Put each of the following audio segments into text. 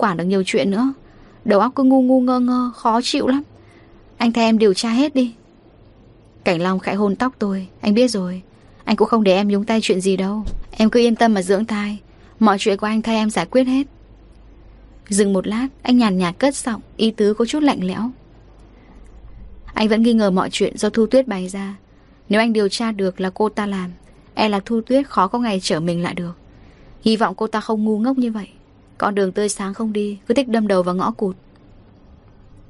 quản được nhiều chuyện nữa. Đầu óc cứ ngu ngu ngơ ngơ, Khó chịu lắm. Anh thay em điều tra hết đi. Cảnh Long khẽ hôn tóc tôi. Anh biết rồi. Anh cũng không để em nhúng tay chuyện gì đâu. Em cứ yên tâm mà dưỡng thai. Mọi chuyện của anh thay em giải quyết hết. Dừng một lát, Anh nhàn nhạt cất giọng, Ý tứ có chút lạnh lẽo. Anh vẫn nghi ngờ mọi chuyện do Thu Tuyết bày ra. Nếu anh điều tra được là cô ta làm E là Thu Tuyết khó có ngày trở mình lại được. Hy vọng cô ta không ngu ngốc như vậy. Con đường tươi sáng không đi, Cứ thích đâm đầu vào ngõ cụt.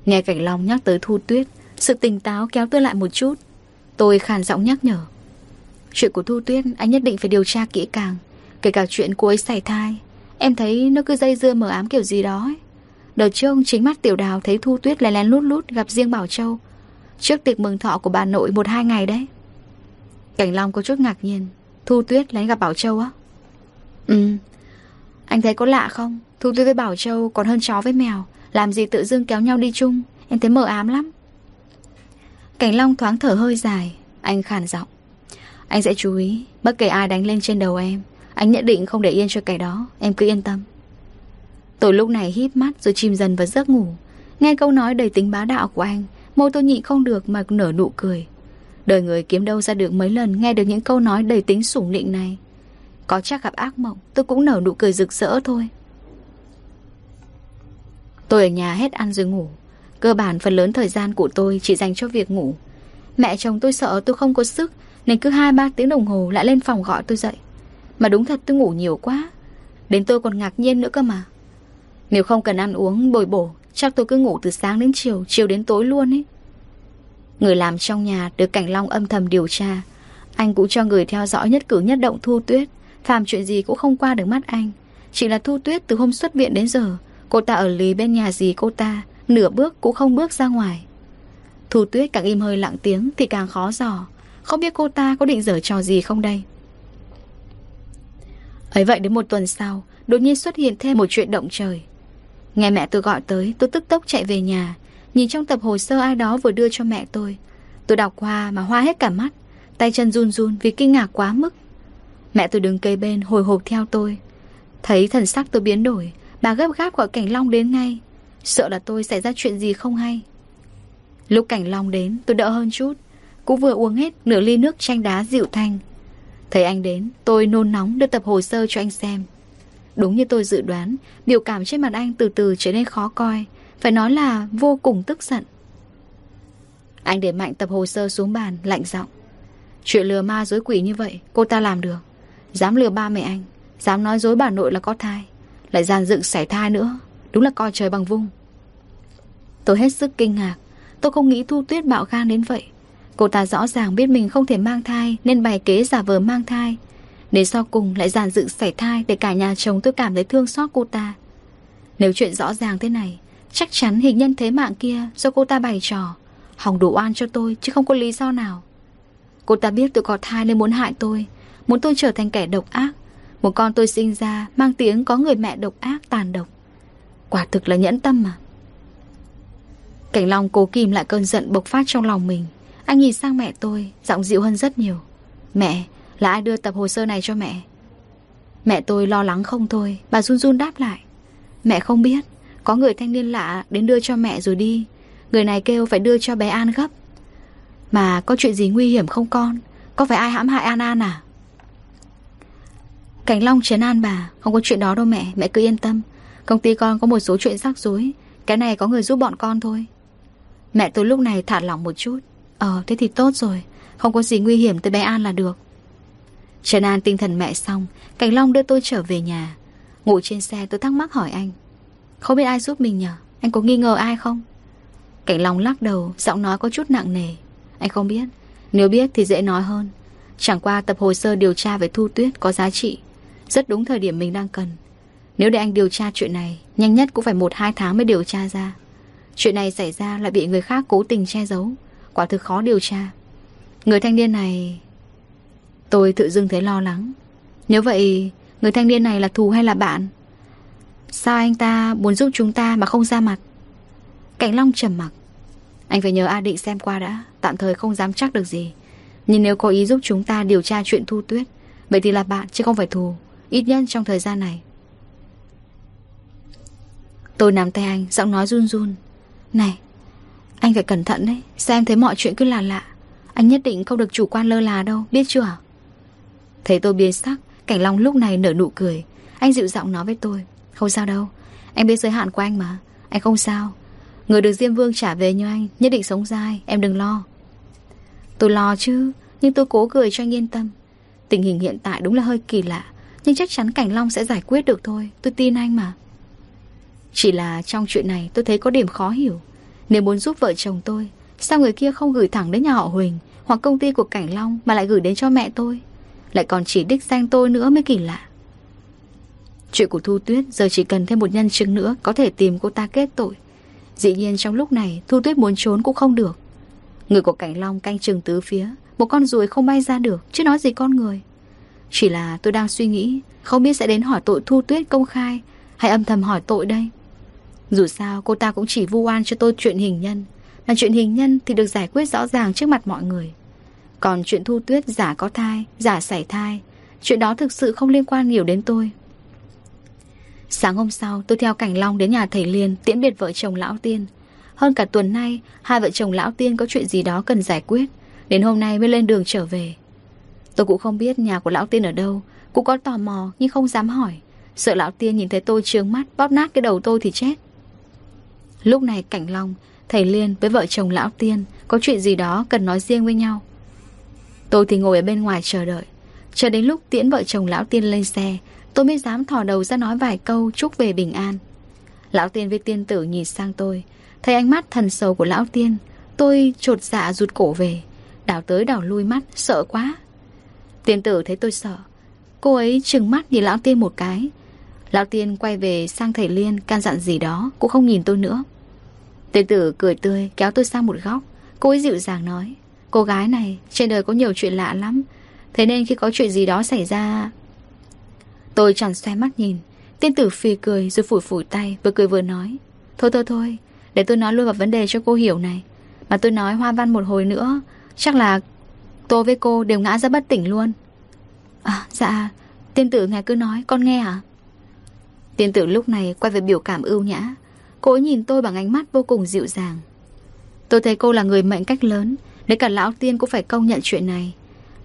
Nghe Cảnh Long nhắc tới Thu Tuyết, Sự tỉnh táo kéo tôi lại một chút. Tôi khàn giọng nhắc nhở. Chuyện của Thu Tuyết, anh nhất định phải điều tra kỹ càng, Kể cả chuyện cô ấy xảy thai. Em thấy nó cứ dây dưa mờ ám kiểu gì đó ấy. Đợt trước, chính mắt tiểu đào thấy Thu Tuyết lén lén lút lút gặp riêng Bảo Châu. Trước tiệc mừng thọ của bà nội một hai ngày đấy. Cảnh Long có chút ngạc nhiên. Thu Tuyết lén gặp Bảo Châu á? Ừ anh thấy có lạ không? Thu Tuyết với Bảo Châu còn hơn chó với mèo. Làm gì tự dưng kéo nhau đi chung? Em thấy mờ ám lắm. Cảnh Long thoáng thở hơi dài. Anh khàn giọng. Anh sẽ chú ý, Bất kể ai đánh lên trên đầu em, Anh nhất định không để yên cho kẻ đó. Em cứ yên tâm. Tôi lúc này híp mắt rồi chìm dần vào giấc ngủ. Nghe câu nói đầy tính bá đạo của anh Mô tôi nhịn không được mà nở nụ cười. Đời người kiếm đâu ra được mấy lần Nghe được những câu nói đầy tính sủng nịnh này. Có chắc gặp ác mộng, Tôi cũng nở nụ cười rực rỡ thôi. Tôi ở nhà hết ăn rồi ngủ. Cơ bản phần lớn thời gian của tôi chỉ dành cho việc ngủ. Mẹ chồng tôi sợ tôi không có sức, Nên cứ 2-3 tiếng đồng hồ lại lên phòng gọi tôi dậy. Mà đúng thật tôi ngủ nhiều quá, Đến tôi còn ngạc nhiên nữa cơ mà. Nếu không cần ăn uống, bồi bổ, Chắc tôi cứ ngủ từ sáng đến chiều Chiều đến tối luôn ấy. Người làm trong nhà được Cảnh Long âm thầm điều tra. Anh cũng cho người theo dõi nhất cử nhất động Thu Tuyết. Phàm chuyện gì cũng không qua được mắt anh. Chỉ là Thu Tuyết từ hôm xuất viện đến giờ, Cô ta ở lì bên nhà gì cô ta, Nửa bước cũng không bước ra ngoài. Thu Tuyết càng im hơi lặng tiếng Thì càng khó dò. Không biết cô ta có định dở trò gì không đây? Ấy vậy đến một tuần sau, Đột nhiên xuất hiện thêm một chuyện động trời. Nghe mẹ tôi gọi tới, Tôi tức tốc chạy về nhà. Nhìn trong tập hồ sơ ai đó vừa đưa cho mẹ tôi. Tôi đọc qua mà hoa hết cả mắt. Tay chân run run vì kinh ngạc quá mức. Mẹ tôi đứng cây bên hồi hộp theo tôi. Thấy thần sắc tôi biến đổi, Bà gấp gáp gọi Cảnh Long đến ngay. Sợ là tôi xảy ra chuyện gì không hay. Lúc Cảnh Long đến, tôi đỡ hơn chút. Cũng vừa uống hết nửa ly nước chanh đá dịu thanh. Thấy anh đến, Tôi nôn nóng đưa tập hồ sơ cho anh xem. Đúng như tôi dự đoán, Biểu cảm trên mặt anh từ từ trở nên khó coi. Phải nói là vô cùng tức giận. Anh để mạnh tập hồ sơ xuống bàn, Lạnh giọng. Chuyện lừa ma dối quỷ như vậy, Cô ta làm được. Dám lừa ba mẹ anh, Dám nói dối bà nội là có thai, Lại gian dựng sảy thai nữa, Đúng là coi trời bằng vung. Tôi hết sức kinh ngạc, Tôi không nghĩ Thu Tuyết bạo gan đến vậy. Cô ta rõ ràng biết mình không thể mang thai Nên bày kế giả vờ mang thai Đến sau cùng lại giàn dựng sảy thai Để cả nhà chồng tôi cảm thấy thương xót cô ta. Nếu chuyện rõ ràng thế này, Chắc chắn hình nhân thế mạng kia Do cô ta bày trò, Hỏng đủ oan cho tôi chứ không có lý do nào. Cô ta biết tôi có thai nên muốn hại tôi Muốn tôi trở thành kẻ độc ác Một con tôi sinh ra Mang tiếng có người mẹ độc ác tàn độc. Quả thực là nhẫn tâm mà. Cảnh Long cố kìm lại cơn giận bộc phát trong lòng mình. Anh nhìn sang mẹ tôi Giọng dịu hơn rất nhiều. Mẹ, là ai đưa tập hồ sơ này cho mẹ? Mẹ tôi lo lắng không thôi Bà run run đáp lại. Mẹ không biết Có người thanh niên lạ đến đưa cho mẹ rồi đi. Người này kêu phải đưa cho bé An gấp. Mà có chuyện gì nguy hiểm không con? Có phải ai hãm hại An An à? Cảnh Long chấn an bà. Không có chuyện đó đâu mẹ. Mẹ cứ yên tâm. Công ty con có một số chuyện rắc rối. Cái này có người giúp bọn con thôi. Mẹ tôi lúc này thả lỏng một chút. Ờ thế thì tốt rồi. Không có gì nguy hiểm tới bé An là được. Trần an tinh thần mẹ xong Cảnh Long đưa tôi trở về nhà. Ngủ trên xe, tôi thắc mắc hỏi anh, Không biết ai giúp mình nhở Anh có nghi ngờ ai không? Cảnh Long lắc đầu, Giọng nói có chút nặng nề. Anh không biết. Nếu biết thì dễ nói hơn. Chẳng qua tập hồ sơ điều tra về Thu Tuyết có giá trị. Rất đúng thời điểm mình đang cần. Nếu để anh điều tra chuyện này, Nhanh nhất cũng phải 1-2 tháng mới điều tra ra. Chuyện này xảy ra lại bị người khác cố tình che giấu. Quả thực khó điều tra. Người thanh niên này, Tôi tự dưng thấy lo lắng. Nếu vậy, Người thanh niên này là thù hay là bạn? Sao anh ta muốn giúp chúng ta mà không ra mặt? Cảnh Long trầm mặc. Anh phải nhờ A Định xem qua đã, Tạm thời không dám chắc được gì. Nhưng nếu có ý giúp chúng ta điều tra chuyện thu tuyết, Vậy thì là bạn chứ không phải thù. Ít nhất trong thời gian này. Tôi nắm tay anh, Giọng nói run run. Này, Anh phải cẩn thận đấy, Sao em thấy mọi chuyện cứ lạ lạ? Anh nhất định không được chủ quan lơ là đâu, Biết chưa? Thấy tôi biến sắc, Cảnh Long lúc này nở nụ cười. Anh dịu giọng nói với tôi. Không sao đâu, Em biết giới hạn của anh mà. Anh không sao. Người được Diêm Vương trả về như anh, Nhất định sống dai, Em đừng lo. Tôi lo chứ, Nhưng tôi cố cười cho anh yên tâm. Tình hình hiện tại đúng là hơi kỳ lạ. Nhưng chắc chắn Cảnh Long sẽ giải quyết được thôi. Tôi tin anh mà. Chỉ là trong chuyện này tôi thấy có điểm khó hiểu. Nếu muốn giúp vợ chồng tôi, Sao người kia không gửi thẳng đến nhà họ Huỳnh Hoặc công ty của Cảnh Long Mà lại gửi đến cho mẹ tôi? Lại còn chỉ đích danh tôi nữa mới kỳ lạ. Chuyện của Thu Tuyết Giờ chỉ cần thêm một nhân chứng nữa Có thể tìm cô ta kết tội. Dĩ nhiên trong lúc này, Thu Tuyết muốn trốn cũng không được. Người của Cảnh Long canh chừng tứ phía, Một con ruồi không bay ra được, Chứ nói gì con người. Chỉ là tôi đang suy nghĩ, Không biết sẽ đến hỏi tội Thu Tuyết công khai, Hay âm thầm hỏi tội đây. Dù sao, cô ta cũng chỉ vu oan cho tôi chuyện hình nhân. Mà chuyện hình nhân thì được giải quyết rõ ràng trước mặt mọi người. Còn chuyện Thu Tuyết giả có thai, Giả sảy thai, Chuyện đó thực sự không liên quan nhiều đến tôi. Sáng hôm sau, tôi theo Cảnh Long đến nhà thầy Liên, Tiễn biệt vợ chồng Lão Tiên. Hơn cả tuần nay, Hai vợ chồng Lão Tiên có chuyện gì đó cần giải quyết. Đến hôm nay mới lên đường trở về. Tôi cũng không biết nhà của Lão Tiên ở đâu, Cũng có tò mò nhưng không dám hỏi. Sợ Lão Tiên nhìn thấy tôi trướng mắt, Bóp nát cái đầu tôi thì chết. Lúc này Cảnh Long, Thầy Liên với vợ chồng Lão Tiên Có chuyện gì đó cần nói riêng với nhau. Tôi thì ngồi ở bên ngoài chờ đợi. Chờ đến lúc tiễn vợ chồng Lão Tiên lên xe, Tôi mới dám thò đầu ra nói vài câu chúc về bình an. Lão tiên với tiên tử nhìn sang tôi, Thấy ánh mắt thần sầu của lão tiên, Tôi trột dạ rụt cổ về. Đảo tới đảo lui mắt, Sợ quá. Tiên tử thấy tôi sợ. Cô ấy trừng mắt nhìn lão tiên một cái. Lão tiên quay về sang thầy Liên, Can dặn gì đó Cũng không nhìn tôi nữa. Tiên tử cười tươi, kéo tôi sang một góc. Cô ấy dịu dàng nói, Cô gái này, trên đời có nhiều chuyện lạ lắm. Thế nên khi có chuyện gì đó xảy ra Tôi chẳng xoay mắt nhìn. Tiên tử phì cười rồi phủi phủi tay Vừa cười vừa nói, Thôi thôi thôi, Để tôi nói luôn vào vấn đề cho cô hiểu này. Mà tôi nói hoa văn một hồi nữa, Chắc là tôi với cô đều ngã ra bất tỉnh luôn. À dạ Tiên tử ngài cứ nói, con nghe à Tiên tử lúc này quay về biểu cảm ưu nhã. Cô ấy nhìn tôi bằng ánh mắt vô cùng dịu dàng. Tôi thấy cô là người mệnh cách lớn Đến cả lão tiên cũng phải công nhận chuyện này.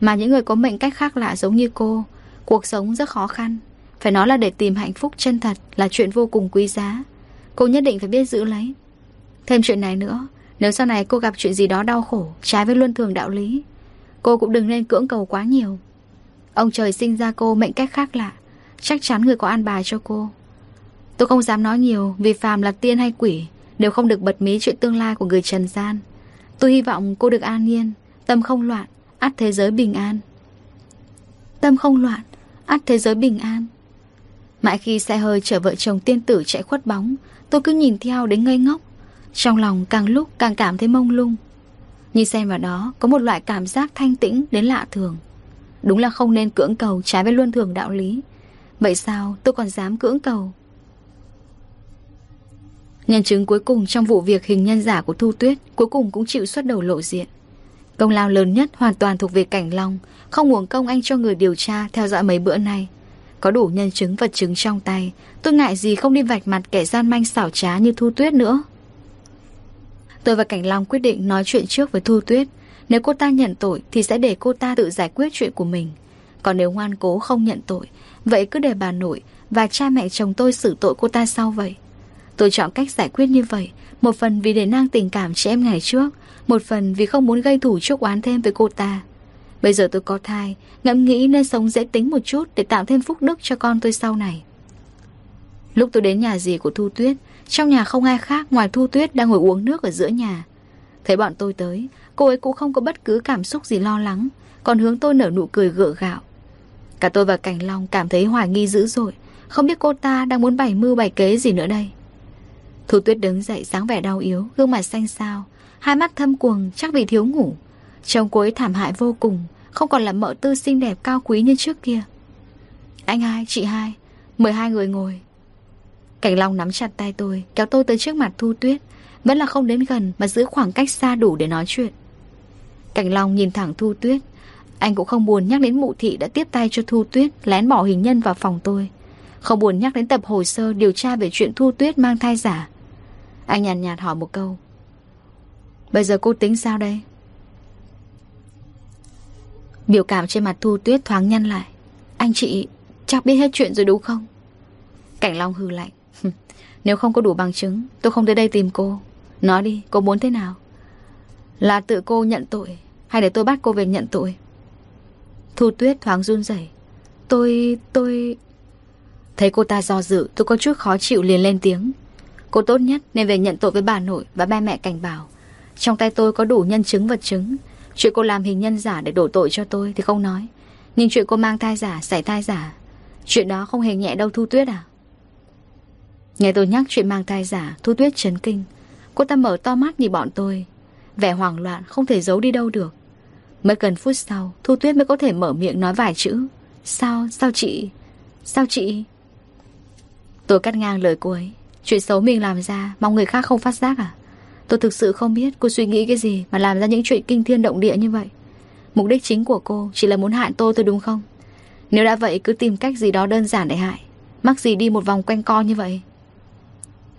Mà những người có mệnh cách khác lạ giống như cô, Cuộc sống rất khó khăn. Phải nói là để tìm hạnh phúc chân thật Là chuyện vô cùng quý giá. Cô nhất định phải biết giữ lấy. Thêm chuyện này nữa, Nếu sau này cô gặp chuyện gì đó đau khổ, Trái với luân thường đạo lý Cô cũng đừng nên cưỡng cầu quá nhiều Ông trời sinh ra cô mệnh cách khác lạ Chắc chắn người có an bài cho cô Tôi không dám nói nhiều Vì phàm là tiên hay quỷ Đều không được bật mí chuyện tương lai của người trần gian Tôi hy vọng cô được an nhiên Tâm không loạn ắt thế giới bình an Tâm không loạn ắt thế giới bình an. Mãi khi xe hơi chở vợ chồng tiên tử chạy khuất bóng, tôi cứ nhìn theo đến ngây ngốc. Trong lòng càng lúc càng cảm thấy mông lung. Nhìn xem vào đó, có một loại cảm giác thanh tĩnh đến lạ thường. Đúng là không nên cưỡng cầu trái với luân thường đạo lý. Vậy sao tôi còn dám cưỡng cầu? Nhân chứng cuối cùng trong vụ việc hình nhân giả của Thu Tuyết cuối cùng cũng chịu xuất đầu lộ diện. Công lao lớn nhất hoàn toàn thuộc về Cảnh Long, Không uổng công anh cho người điều tra Theo dõi mấy bữa nay Có đủ nhân chứng vật chứng trong tay, Tôi ngại gì không đi vạch mặt kẻ gian manh xảo trá như Thu Tuyết nữa Tôi và Cảnh Long quyết định nói chuyện trước với Thu Tuyết. Nếu cô ta nhận tội Thì sẽ để cô ta tự giải quyết chuyện của mình. Còn nếu ngoan cố không nhận tội, Vậy cứ để bà nội Và cha mẹ chồng tôi xử tội cô ta sau vậy. Tôi chọn cách giải quyết như vậy, Một phần vì để nang tình cảm chị em ngày trước, một phần vì không muốn gây thủ chuốc oán thêm với cô ta. Bây giờ tôi có thai, Ngẫm nghĩ nên sống dễ tính một chút Để tạo thêm phúc đức cho con tôi sau này. Lúc tôi đến nhà dì của Thu Tuyết trong nhà không ai khác ngoài Thu Tuyết Đang ngồi uống nước ở giữa nhà. Thấy bọn tôi tới Cô ấy cũng không có bất cứ cảm xúc gì lo lắng Còn hướng tôi nở nụ cười gượng gạo. Cả tôi và Cảnh Long cảm thấy hoài nghi dữ dội Không biết cô ta đang muốn bày mưu bày kế gì nữa đây. Thu Tuyết đứng dậy dáng vẻ đau yếu Gương mặt xanh xao Hai mắt thâm quầng chắc vì thiếu ngủ. Trông cô ấy thảm hại vô cùng Không còn là mợ tư xinh đẹp cao quý như trước kia. Anh hai, chị hai mười hai người ngồi. Cảnh Long nắm chặt tay tôi Kéo tôi tới trước mặt Thu Tuyết Vẫn là không đến gần mà giữ khoảng cách xa đủ để nói chuyện Cảnh Long nhìn thẳng Thu Tuyết Anh cũng không buồn nhắc đến mụ thị đã tiếp tay cho Thu Tuyết Lén bỏ hình nhân vào phòng tôi Không buồn nhắc đến tập hồ sơ điều tra về chuyện Thu Tuyết mang thai giả. Anh nhàn nhạt, nhạt hỏi một câu. Bây giờ cô tính sao đây? Biểu cảm trên mặt Thu Tuyết thoáng nhăn lại. Anh chị chắc biết hết chuyện rồi đúng không? Cảnh Long hư lạnh. Nếu không có đủ bằng chứng, tôi không tới đây tìm cô. Nói đi, cô muốn thế nào? Là tự cô nhận tội, hay để tôi bắt cô về nhận tội? Thu Tuyết thoáng run rẩy. Tôi... tôi... Thấy cô ta do dự, tôi có chút khó chịu liền lên tiếng. Cô tốt nhất nên về nhận tội với bà nội và ba mẹ cảnh bảo. Trong tay tôi có đủ nhân chứng vật chứng. Chuyện cô làm hình nhân giả để đổ tội cho tôi thì không nói. Nhưng chuyện cô mang thai giả, xảy thai giả, chuyện đó không hề nhẹ đâu Thu Tuyết à? Nghe tôi nhắc chuyện mang thai giả, Thu Tuyết chấn kinh. Cô ta mở to mắt nhìn bọn tôi. Vẻ hoảng loạn không thể giấu đi đâu được. Mới gần phút sau, Thu Tuyết mới có thể mở miệng nói vài chữ. Sao, sao chị, sao chị... Tôi cắt ngang lời cô ấy. Chuyện xấu mình làm ra, mong người khác không phát giác à? Tôi thực sự không biết cô suy nghĩ cái gì mà làm ra những chuyện kinh thiên động địa như vậy. Mục đích chính của cô chỉ là muốn hại tôi thôi đúng không? Nếu đã vậy cứ tìm cách gì đó đơn giản để hại. Mắc gì đi một vòng quanh co như vậy?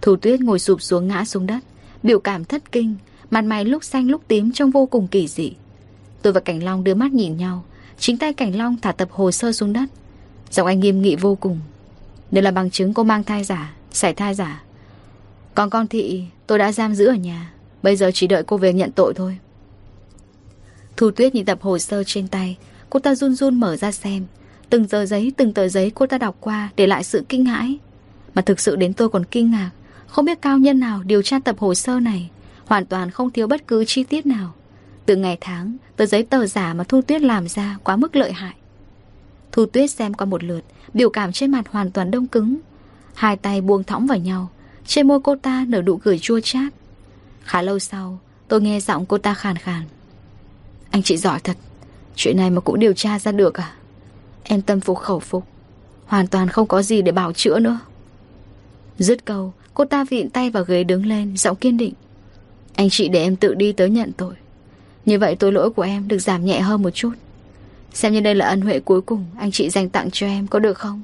Thủ tuyết ngồi sụp xuống ngã xuống đất. Biểu cảm thất kinh. Mặt mày lúc xanh lúc tím trông vô cùng kỳ dị. Tôi và Cảnh Long đưa mắt nhìn nhau. Chính tay Cảnh Long thả tập hồ sơ xuống đất. Giọng anh nghiêm nghị vô cùng. Đây là bằng chứng cô mang thai giả, xảy thai giả. Còn con thị tôi đã giam giữ ở nhà. Bây giờ chỉ đợi cô về nhận tội thôi. Thu Tuyết nhìn tập hồ sơ trên tay. Cô ta run run mở ra xem. Từng tờ giấy, từng tờ giấy cô ta đọc qua để lại sự kinh hãi. Mà thực sự đến tôi còn kinh ngạc. Không biết cao nhân nào điều tra tập hồ sơ này. Hoàn toàn không thiếu bất cứ chi tiết nào. Từ ngày tháng, tờ giấy tờ giả mà Thu Tuyết làm ra quá mức lợi hại. Thu Tuyết xem qua một lượt, biểu cảm trên mặt hoàn toàn đông cứng. Hai tay buông thõng vào nhau, trên môi cô ta nở nụ cười chua chát. Khá lâu sau, tôi nghe giọng cô ta khàn khàn. Anh chị giỏi thật, chuyện này mà cũng điều tra ra được à? Em tâm phục khẩu phục, hoàn toàn không có gì để bảo chữa nữa. Dứt câu, cô ta vịn tay vào ghế đứng lên, giọng kiên định. Anh chị để em tự đi tới nhận tội. Như vậy tội lỗi của em được giảm nhẹ hơn một chút. Xem như đây là ân huệ cuối cùng Anh chị dành tặng cho em có được không?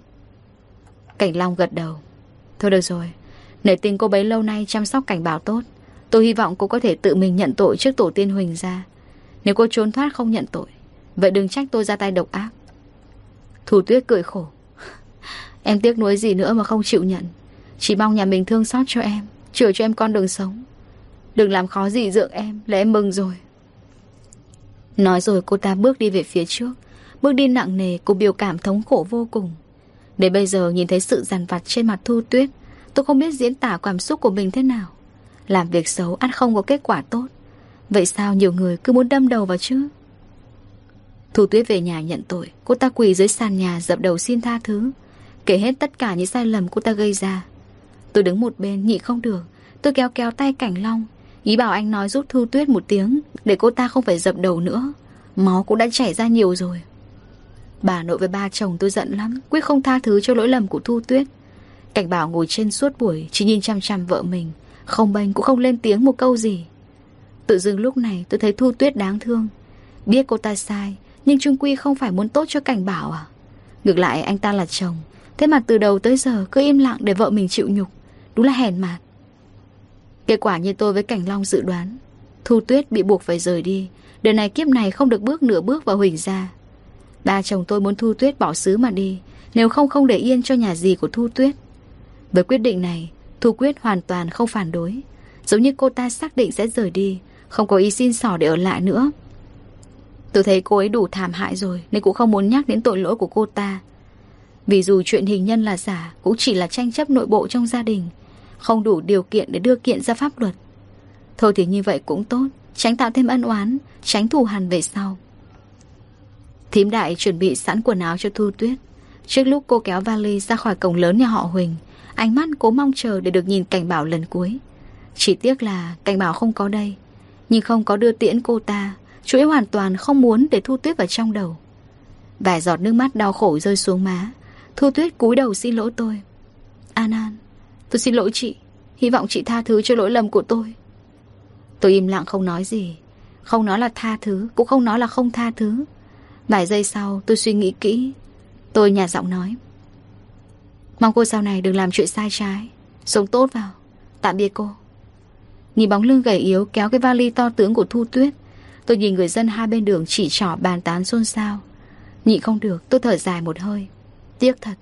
Cảnh Long gật đầu. Thôi được rồi Nể tình cô bấy lâu nay chăm sóc cảnh bảo tốt. Tôi hy vọng cô có thể tự mình nhận tội trước tổ tiên Huỳnh ra Nếu cô trốn thoát không nhận tội Vậy đừng trách tôi ra tay độc ác. Thủ tuyết cười khổ. Em tiếc nuối gì nữa mà không chịu nhận. Chỉ mong nhà mình thương xót cho em, Chữa cho em con đường sống. Đừng làm khó gì dượng em, Là em mừng rồi. Nói rồi cô ta bước đi về phía trước. Bước đi nặng nề, Cô biểu cảm thống khổ vô cùng. Để bây giờ nhìn thấy sự dằn vặt trên mặt Thu Tuyết, Tôi không biết diễn tả cảm xúc của mình thế nào. Làm việc xấu ăn không có kết quả tốt. Vậy sao nhiều người cứ muốn đâm đầu vào chứ? Thu Tuyết về nhà nhận tội. Cô ta quỳ dưới sàn nhà dập đầu xin tha thứ. Kể hết tất cả những sai lầm cô ta gây ra Tôi đứng một bên nhị không được. Tôi kéo kéo tay Cảnh Long. Ý bảo anh nói giúp Thu Tuyết một tiếng, Để cô ta không phải dập đầu nữa. Máu cũng đã chảy ra nhiều rồi. Bà nội với ba chồng tôi giận lắm, Quyết không tha thứ cho lỗi lầm của Thu Tuyết. Cảnh bảo ngồi trên suốt buổi, Chỉ nhìn chăm chăm vợ mình. Không bênh cũng không lên tiếng một câu gì. Tự dưng lúc này tôi thấy Thu Tuyết đáng thương. Biết cô ta sai, Nhưng Trung Quy không phải muốn tốt cho cảnh bảo à? Ngược lại, anh ta là chồng. Thế mà từ đầu tới giờ cứ im lặng để vợ mình chịu nhục. Đúng là hèn mạt Kết quả như tôi với Cảnh Long dự đoán, Thu Tuyết bị buộc phải rời đi. Đời này kiếp này không được bước nửa bước vào Huỳnh gia. Ba chồng tôi muốn Thu Tuyết bỏ xứ mà đi, Nếu không không để yên cho nhà gì của Thu Tuyết. Với quyết định này, Thu Quyết hoàn toàn không phản đối. Giống như cô ta xác định sẽ rời đi, Không có ý xin xỏ để ở lại nữa. Tôi thấy cô ấy đủ thảm hại rồi, Nên cũng không muốn nhắc đến tội lỗi của cô ta. Vì dù chuyện hình nhân là giả, Cũng chỉ là tranh chấp nội bộ trong gia đình. Không đủ điều kiện để đưa kiện ra pháp luật. Thôi thì như vậy cũng tốt, Tránh tạo thêm ân oán, Tránh thù hằn về sau. Thím đại chuẩn bị sẵn quần áo cho Thu Tuyết. Trước lúc cô kéo vali ra khỏi cổng lớn nhà họ Huỳnh, Ánh mắt cố mong chờ để được nhìn cảnh bảo lần cuối. Chỉ tiếc là cảnh bảo không có đây, Nhưng không có đưa tiễn cô ta Chú ấy hoàn toàn không muốn để Thu Tuyết vào trong đầu. Vài giọt nước mắt đau khổ rơi xuống má, Thu Tuyết cúi đầu xin lỗi tôi. Tôi xin lỗi chị. Hy vọng chị tha thứ cho lỗi lầm của tôi. Tôi im lặng không nói gì. Không nói là tha thứ, Cũng không nói là không tha thứ. Vài giây sau, tôi suy nghĩ kỹ. Tôi nhà giọng nói. Mong cô sau này đừng làm chuyện sai trái. Sống tốt vào. Tạm biệt cô. Nhìn bóng lưng gầy yếu kéo cái vali to tướng của Thu Tuyết, Tôi nhìn người dân hai bên đường chỉ trỏ bàn tán xôn xao. Nhị không được, tôi thở dài một hơi. Tiếc thật,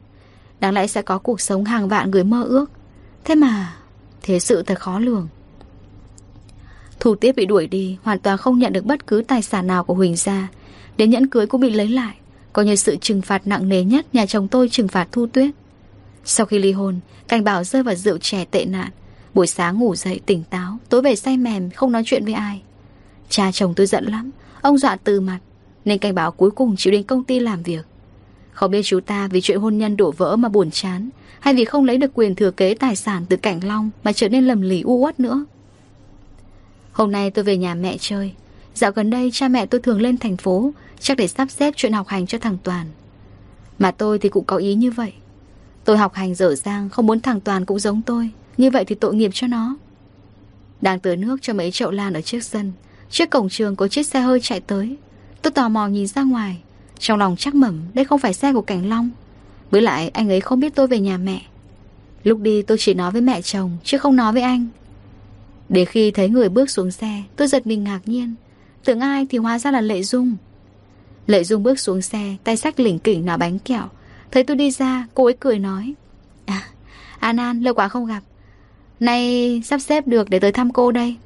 Đáng lẽ sẽ có cuộc sống hàng vạn người mơ ước. Thế mà, Thế sự thật khó lường. Thủ tiết bị đuổi đi, Hoàn toàn không nhận được bất cứ tài sản nào của Huỳnh gia. Đến nhẫn cưới cũng bị lấy lại, Coi như sự trừng phạt nặng nề nhất Nhà chồng tôi trừng phạt thu tuyết. Sau khi ly hôn, Cảnh bảo rơi vào rượu chè tệ nạn. Buổi sáng ngủ dậy tỉnh táo, Tối về say mềm, không nói chuyện với ai. Cha chồng tôi giận lắm, Ông dọa từ mặt, Nên cảnh báo cuối cùng chịu đến công ty làm việc. Không biết chú ta vì chuyện hôn nhân đổ vỡ mà buồn chán hay vì không lấy được quyền thừa kế tài sản từ Cảnh Long Mà trở nên lầm lì u uất nữa. Hôm nay tôi về nhà mẹ chơi. Dạo gần đây cha mẹ tôi thường lên thành phố, Chắc để sắp xếp chuyện học hành cho thằng Toàn. Mà tôi thì cũng có ý như vậy. Tôi học hành dở dang, Không muốn thằng Toàn cũng giống tôi. Như vậy thì tội nghiệp cho nó. Đang tưới nước cho mấy chậu lan ở trước sân, Trước cổng trường có chiếc xe hơi chạy tới. Tôi tò mò nhìn ra ngoài, Trong lòng chắc mẩm Đây không phải xe của Cảnh Long. Với lại, anh ấy không biết tôi về nhà mẹ. Lúc đi tôi chỉ nói với mẹ chồng, Chứ không nói với anh. Để khi thấy người bước xuống xe, Tôi giật mình ngạc nhiên. Tưởng ai thì hóa ra là Lệ Dung. Lệ Dung bước xuống xe, Tay sách lỉnh kỉnh nào bánh kẹo. Thấy tôi đi ra, cô ấy cười nói. À An An, lâu quá không gặp. Nay sắp xếp được để tới thăm cô đây.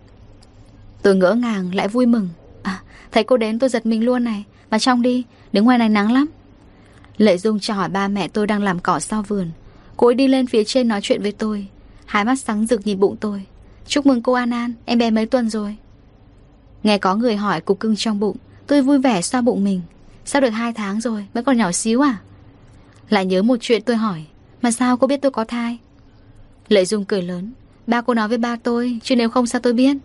Tôi ngỡ ngàng, lại vui mừng. À thấy cô đến tôi giật mình luôn này. Mà trong đi, Đứng ngoài này nắng lắm. Lệ Dung cho hỏi ba mẹ tôi đang làm cỏ sau vườn. Cô ấy đi lên phía trên nói chuyện với tôi. Hai mắt sáng rực nhìn bụng tôi. Chúc mừng cô An An, Em bé mấy tuần rồi. Nghe có người hỏi, cục cưng trong bụng. Tôi vui vẻ xoa bụng mình. Sao được hai tháng rồi mới còn nhỏ xíu à? Lại nhớ một chuyện tôi hỏi. Mà sao cô biết tôi có thai? Lệ Dung cười lớn. Ba cô nói với ba tôi, Chứ nếu không sao tôi biết.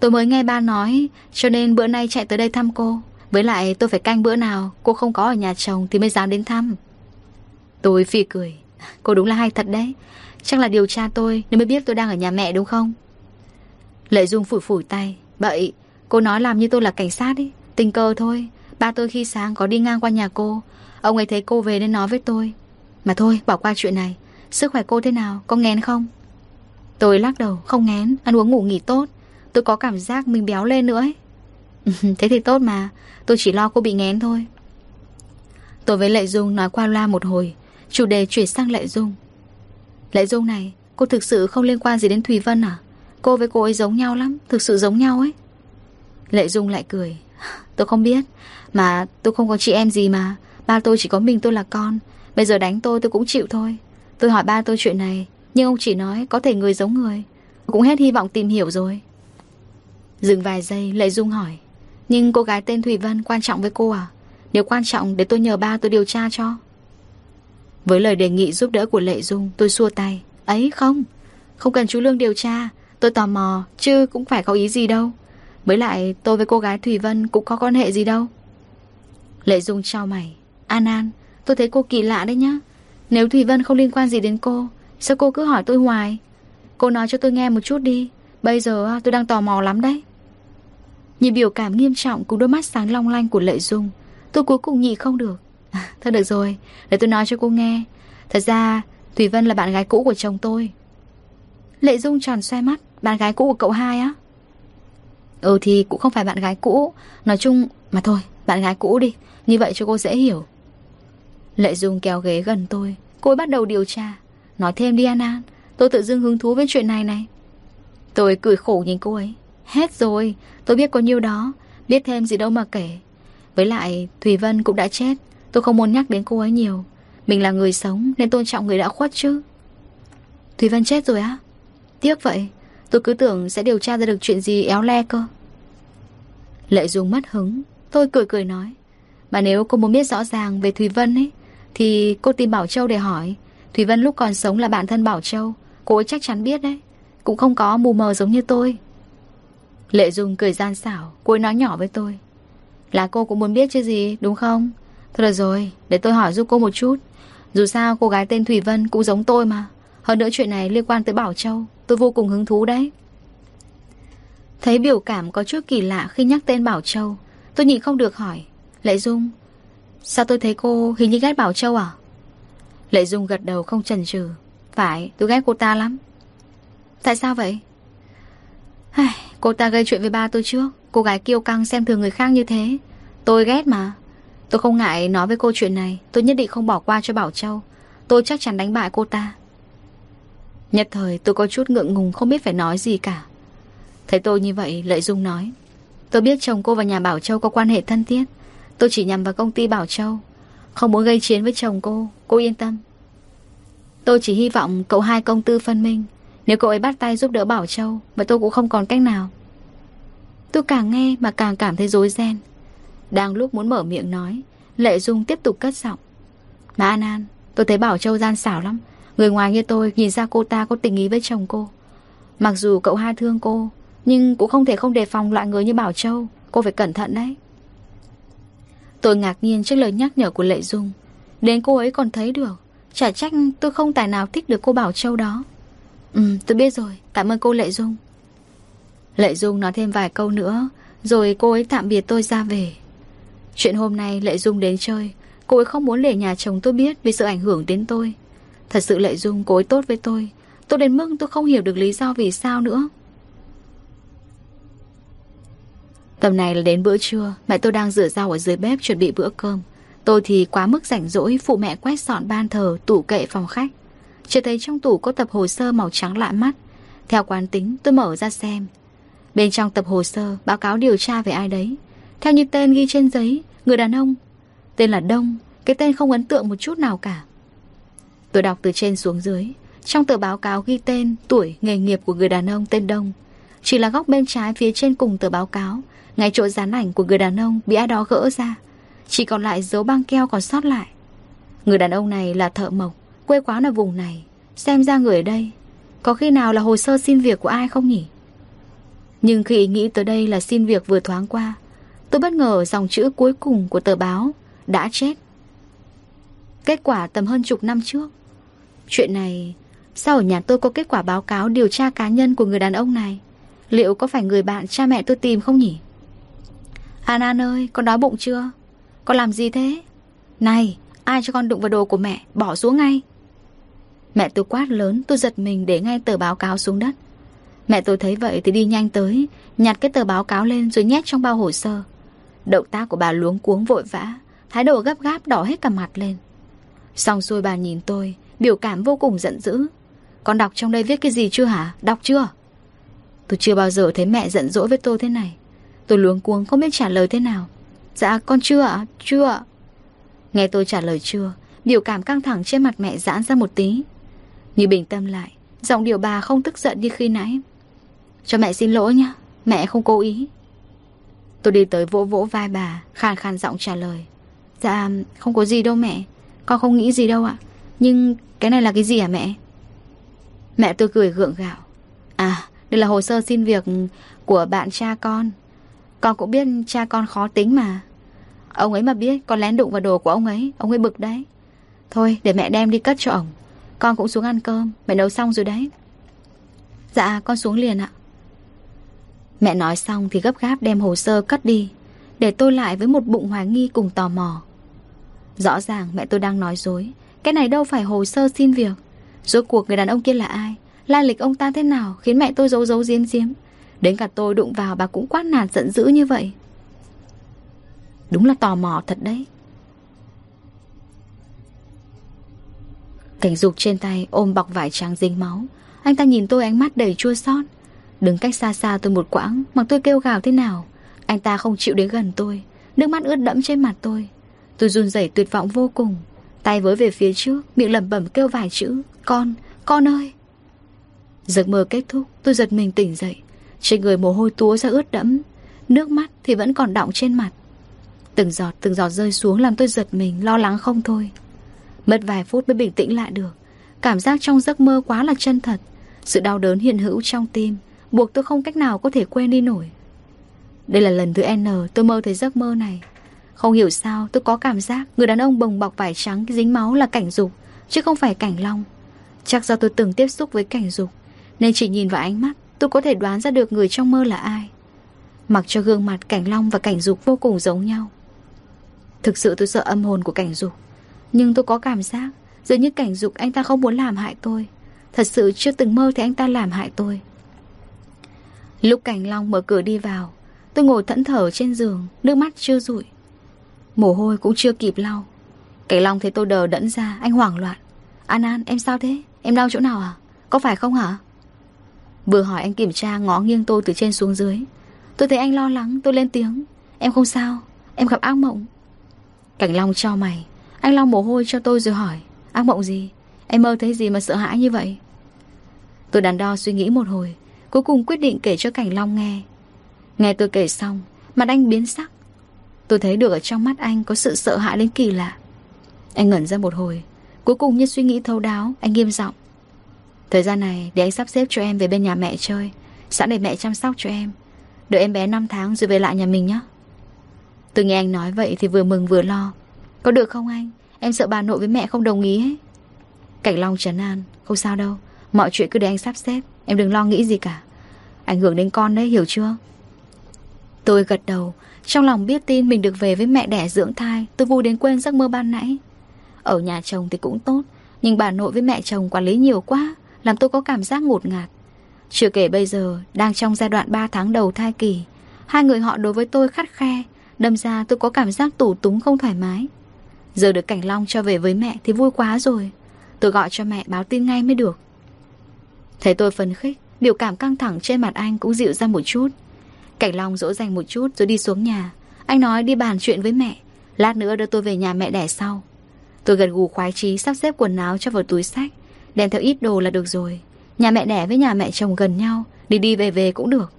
Tôi mới nghe ba nói, Cho nên bữa nay chạy tới đây thăm cô. Với lại tôi phải canh bữa nào, Cô không có ở nhà chồng thì mới dám đến thăm. Tôi phì cười. Cô đúng là hay thật đấy. Chắc là điều tra tôi Nên mới biết tôi đang ở nhà mẹ đúng không? Lệ Dung phủi phủi tay. Bậy, Cô nói làm như tôi là cảnh sát ý. Tình cờ thôi. Ba tôi khi sáng có đi ngang qua nhà cô. Ông ấy thấy cô về nên nói với tôi. Mà thôi, bỏ qua chuyện này. Sức khỏe cô thế nào? Có ngén không? Tôi lắc đầu, không ngén Ăn uống ngủ nghỉ tốt. Tôi có cảm giác mình béo lên nữa ấy. Thế thì tốt mà, Tôi chỉ lo cô bị ngén thôi. Tôi với Lệ Dung nói qua loa một hồi, Chủ đề chuyển sang Lệ Dung. Lệ Dung này, Cô thực sự không liên quan gì đến Thùy Vân à? Cô với cô ấy giống nhau lắm, Thực sự giống nhau ấy. Lệ Dung lại cười. Tôi không biết, Mà tôi không có chị em gì mà. Ba tôi chỉ có mình tôi là con. Bây giờ đánh tôi tôi cũng chịu thôi. Tôi hỏi ba tôi chuyện này, Nhưng ông chỉ nói có thể người giống người. Cũng hết hy vọng tìm hiểu rồi. Dừng vài giây, Lệ Dung hỏi. Nhưng cô gái tên Thủy Vân quan trọng với cô à? Nếu quan trọng để tôi nhờ ba tôi điều tra cho. Với lời đề nghị giúp đỡ của Lệ Dung, Tôi xua tay. Ấy không Không cần chú Lương điều tra. Tôi tò mò, Chứ cũng phải có ý gì đâu. Với lại, tôi với cô gái Thủy Vân cũng có quan hệ gì đâu. Lệ Dung trao mày. An An, Tôi thấy cô kỳ lạ đấy nhá. Nếu Thủy Vân không liên quan gì đến cô, Sao cô cứ hỏi tôi hoài? Cô nói cho tôi nghe một chút đi. Bây giờ, tôi đang tò mò lắm đấy. Nhìn biểu cảm nghiêm trọng Cùng đôi mắt sáng long lanh của Lệ Dung Tôi cuối cùng nhị không được. À, Thôi được rồi Để tôi nói cho cô nghe. Thật ra thủy Vân là bạn gái cũ của chồng tôi. Lệ Dung tròn xoay mắt Bạn gái cũ của cậu hai á. Ừ thì cũng không phải bạn gái cũ. Nói chung mà thôi bạn gái cũ đi Như vậy cho cô dễ hiểu. Lệ Dung kéo ghế gần tôi Cô ấy bắt đầu điều tra. Nói thêm đi An An Tôi tự dưng hứng thú với chuyện này này. Tôi cười khổ nhìn cô ấy. Hết rồi, Tôi biết có nhiêu đó, Biết thêm gì đâu mà kể. Với lại, Thùy Vân cũng đã chết, Tôi không muốn nhắc đến cô ấy nhiều. Mình là người sống nên tôn trọng người đã khuất chứ. Thùy Vân chết rồi á? Tiếc vậy, Tôi cứ tưởng sẽ điều tra ra được chuyện gì éo le cơ. Lệ Dung mất hứng, Tôi cười cười nói. Mà nếu cô muốn biết rõ ràng về Thùy Vân ấy, Thì cô tìm Bảo Châu để hỏi. Thùy Vân lúc còn sống là bạn thân Bảo Châu, Cô ấy chắc chắn biết đấy. Cũng không có mù mờ giống như tôi. Lệ Dung cười gian xảo Cô ấy nói nhỏ với tôi. Là cô cũng muốn biết chứ gì đúng không? Thôi được rồi để tôi hỏi giúp cô một chút. Dù sao cô gái tên Thủy Vân cũng giống tôi mà. Hơn nữa chuyện này liên quan tới Bảo Châu Tôi vô cùng hứng thú đấy. Thấy biểu cảm có chút kỳ lạ khi nhắc tên Bảo Châu Tôi nhịn không được hỏi Lệ Dung Sao tôi thấy cô hình như ghét Bảo Châu à? Lệ Dung gật đầu không chần chừ Phải tôi ghét cô ta lắm. Tại sao vậy? Ai, Cô ta gây chuyện với ba tôi trước. Cô gái kiêu căng xem thường người khác như thế. Tôi ghét mà. Tôi không ngại nói với cô chuyện này. Tôi nhất định không bỏ qua cho Bảo Châu. Tôi chắc chắn đánh bại cô ta. Nhất thời, tôi có chút ngượng ngùng, Không biết phải nói gì cả. Thấy tôi như vậy, Lợi Dung nói, Tôi biết chồng cô và nhà Bảo Châu có quan hệ thân thiết. Tôi chỉ nhằm vào công ty Bảo Châu. Không muốn gây chiến với chồng cô. Cô yên tâm. Tôi chỉ hy vọng cậu hai công tư phân minh. Nếu cậu ấy bắt tay giúp đỡ Bảo Châu Vậy tôi cũng không còn cách nào. Tôi càng nghe mà càng cảm thấy rối ren. Đang lúc muốn mở miệng nói, Lệ Dung tiếp tục cất giọng. Mà An An, Tôi thấy Bảo Châu gian xảo lắm. Người ngoài như tôi nhìn ra cô ta có tình ý với chồng cô. Mặc dù cậu hai thương cô, Nhưng cũng không thể không đề phòng loại người như Bảo Châu. Cô phải cẩn thận đấy. Tôi ngạc nhiên trước lời nhắc nhở của Lệ Dung. Đến cô ấy còn thấy được. Chả trách tôi không tài nào thích được cô Bảo Châu đó. Ừ tôi biết rồi. Cảm ơn cô Lệ Dung. Lệ Dung nói thêm vài câu nữa, Rồi cô ấy tạm biệt tôi ra về. Chuyện hôm nay Lệ Dung đến chơi, Cô ấy không muốn để nhà chồng tôi biết Vì sự ảnh hưởng đến tôi. Thật sự Lệ Dung cô ấy tốt với tôi. Tôi đến mức tôi không hiểu được lý do vì sao nữa. Tầm này là đến bữa trưa, Mẹ tôi đang rửa rau ở dưới bếp chuẩn bị bữa cơm. Tôi thì quá mức rảnh rỗi, Phụ mẹ quét dọn ban thờ, tủ kệ phòng khách. Chỉ thấy trong tủ có tập hồ sơ màu trắng lạ mắt. Theo quán tính tôi mở ra xem. Bên trong tập hồ sơ báo cáo điều tra về ai đấy. Theo như tên ghi trên giấy Người đàn ông. Tên là Đông Cái tên không ấn tượng một chút nào cả. Tôi đọc từ trên xuống dưới. Trong tờ báo cáo ghi tên, tuổi, nghề nghiệp của người đàn ông tên Đông. Chỉ là góc bên trái phía trên cùng tờ báo cáo Ngay chỗ dán ảnh của người đàn ông bị ai đó gỡ ra. Chỉ còn lại dấu băng keo còn sót lại. Người đàn ông này là thợ mộc. Quê quán ở vùng này, Xem ra người ở đây, Có khi nào là hồ sơ xin việc của ai không nhỉ? Nhưng khi nghĩ tới đây là xin việc vừa thoáng qua, Tôi bất ngờ dòng chữ cuối cùng của tờ báo Đã chết. Kết quả tầm hơn chục năm trước. Chuyện này, Sao ở nhà tôi có kết quả báo cáo điều tra cá nhân của người đàn ông này? Liệu có phải người bạn cha mẹ tôi tìm không nhỉ? An An ơi, Con đói bụng chưa? Con làm gì thế? Này, ai cho con đụng vào đồ của mẹ, Bỏ xuống ngay. Mẹ tôi quát lớn, tôi giật mình để ngay tờ báo cáo xuống đất. Mẹ tôi thấy vậy thì đi nhanh tới, Nhặt cái tờ báo cáo lên rồi nhét trong bao hồ sơ. Động tác của bà luống cuống vội vã, Thái độ gấp gáp đỏ hết cả mặt lên. Xong xuôi bà nhìn tôi, Biểu cảm vô cùng giận dữ. Con đọc trong đây viết cái gì chưa hả? Đọc chưa? Tôi chưa bao giờ thấy mẹ giận dỗi với tôi thế này. Tôi luống cuống không biết trả lời thế nào. Dạ con chưa ạ, Chưa Nghe tôi trả lời chưa, Biểu cảm căng thẳng trên mặt mẹ giãn ra một tí. Như bình tâm lại, Giọng điều bà không tức giận như khi nãy. Cho mẹ xin lỗi nhá, Mẹ không cố ý. Tôi đi tới vỗ vỗ vai bà, Khàn khàn giọng trả lời. Dạ không có gì đâu mẹ, Con không nghĩ gì đâu ạ. Nhưng cái này là cái gì hả mẹ? Mẹ tôi cười gượng gạo. À đây là hồ sơ xin việc Của bạn cha con. Con cũng biết cha con khó tính mà. Ông ấy mà biết con lén đụng vào đồ của ông ấy Ông ấy bực đấy. Thôi, để mẹ đem đi cất cho ông. Con cũng xuống ăn cơm. Mẹ nấu xong rồi đấy. Dạ con xuống liền ạ. Mẹ nói xong thì gấp gáp đem hồ sơ cất đi, Để tôi lại với một bụng hoài nghi cùng tò mò. Rõ ràng mẹ tôi đang nói dối. Cái này đâu phải hồ sơ xin việc. Rốt cuộc người đàn ông kia là ai? Lai lịch ông ta thế nào Khiến mẹ tôi giấu giấu giếm giếm? Đến cả tôi đụng vào bà cũng quát nạt giận dữ như vậy. Đúng là tò mò thật đấy. Cảnh dục trên tay ôm bọc vải trắng dính máu. Anh ta nhìn tôi ánh mắt đầy chua xót. Đứng cách xa xa tôi một quãng Mặc tôi kêu gào thế nào Anh ta không chịu đến gần tôi. Nước mắt ướt đẫm trên mặt tôi. Tôi run rẩy tuyệt vọng vô cùng. Tay với về phía trước Miệng lẩm bẩm kêu vài chữ Con, con ơi! Giấc mơ kết thúc Tôi giật mình tỉnh dậy. Trên người mồ hôi túa ra ướt đẫm. Nước mắt thì vẫn còn đọng trên mặt. Từng giọt từng giọt rơi xuống Làm tôi giật mình lo lắng không thôi. Mất vài phút mới bình tĩnh lại được. Cảm giác trong giấc mơ quá là chân thật. Sự đau đớn hiện hữu trong tim, Buộc tôi không cách nào có thể quên đi nổi. Đây là lần thứ N, tôi mơ thấy giấc mơ này. Không hiểu sao, tôi có cảm giác Người đàn ông bồng bọc vải trắng, dính máu là cảnh dục, Chứ không phải cảnh long. Chắc do tôi từng tiếp xúc với cảnh dục, Nên chỉ nhìn vào ánh mắt, Tôi có thể đoán ra được người trong mơ là ai. Mặc cho gương mặt cảnh long và cảnh dục vô cùng giống nhau. Thực sự tôi sợ âm hồn của cảnh dục. Nhưng tôi có cảm giác Dường như cảnh dục anh ta không muốn làm hại tôi. Thật sự chưa từng mơ thấy anh ta làm hại tôi. Lúc Cảnh Long mở cửa đi vào, Tôi ngồi thẫn thở trên giường, Nước mắt chưa rụi. Mồ hôi cũng chưa kịp lau. Cảnh Long thấy tôi đờ đẫn ra, Anh hoảng loạn. An An, em sao thế? Em đau chỗ nào à Có phải không hả? Vừa hỏi anh kiểm tra ngó nghiêng tôi từ trên xuống dưới. Tôi thấy anh lo lắng, tôi lên tiếng. Em không sao, Em gặp ác mộng. Cảnh Long cho mày. Anh lau mồ hôi cho tôi rồi hỏi, Ác mộng gì? Em mơ thấy gì mà sợ hãi như vậy? Tôi đắn đo suy nghĩ một hồi, Cuối cùng quyết định kể cho Cảnh Long nghe. Nghe tôi kể xong, Mặt anh biến sắc. Tôi thấy được ở trong mắt anh có sự sợ hãi đến kỳ lạ. Anh ngẩn ra một hồi, Cuối cùng như suy nghĩ thấu đáo, Anh nghiêm giọng, Thời gian này để anh sắp xếp cho em về bên nhà mẹ chơi, Sẵn để mẹ chăm sóc cho em. Đợi em bé 5 tháng rồi về lại nhà mình nhé. Tôi nghe anh nói vậy thì vừa mừng vừa lo. Có được không anh? Em sợ bà nội với mẹ không đồng ý ấy. Cảnh Long trấn an, Không sao đâu. Mọi chuyện cứ để anh sắp xếp, Em đừng lo nghĩ gì cả. Ảnh hưởng đến con đấy, hiểu chưa? Tôi gật đầu, Trong lòng biết tin mình được về với mẹ đẻ dưỡng thai, Tôi vui đến quên giấc mơ ban nãy. Ở nhà chồng thì cũng tốt, Nhưng bà nội với mẹ chồng quản lý nhiều quá, Làm tôi có cảm giác ngột ngạt. Chưa kể bây giờ, Đang trong giai đoạn 3 tháng đầu thai kỳ, Hai người họ đối với tôi khắt khe, Đâm ra tôi có cảm giác tủ túng không thoải mái. Giờ được Cảnh Long cho về với mẹ Thì vui quá rồi. Tôi gọi cho mẹ báo tin ngay mới được. Thấy tôi phấn khích, Biểu cảm căng thẳng trên mặt anh cũng dịu ra một chút. Cảnh Long dỗ dành một chút rồi đi xuống nhà. Anh nói đi bàn chuyện với mẹ, Lát nữa đưa tôi về nhà mẹ đẻ sau. Tôi gật gù khoái trí sắp xếp quần áo cho vào túi sách, Đem theo ít đồ là được rồi. Nhà mẹ đẻ với nhà mẹ chồng gần nhau, Đi đi về về cũng được.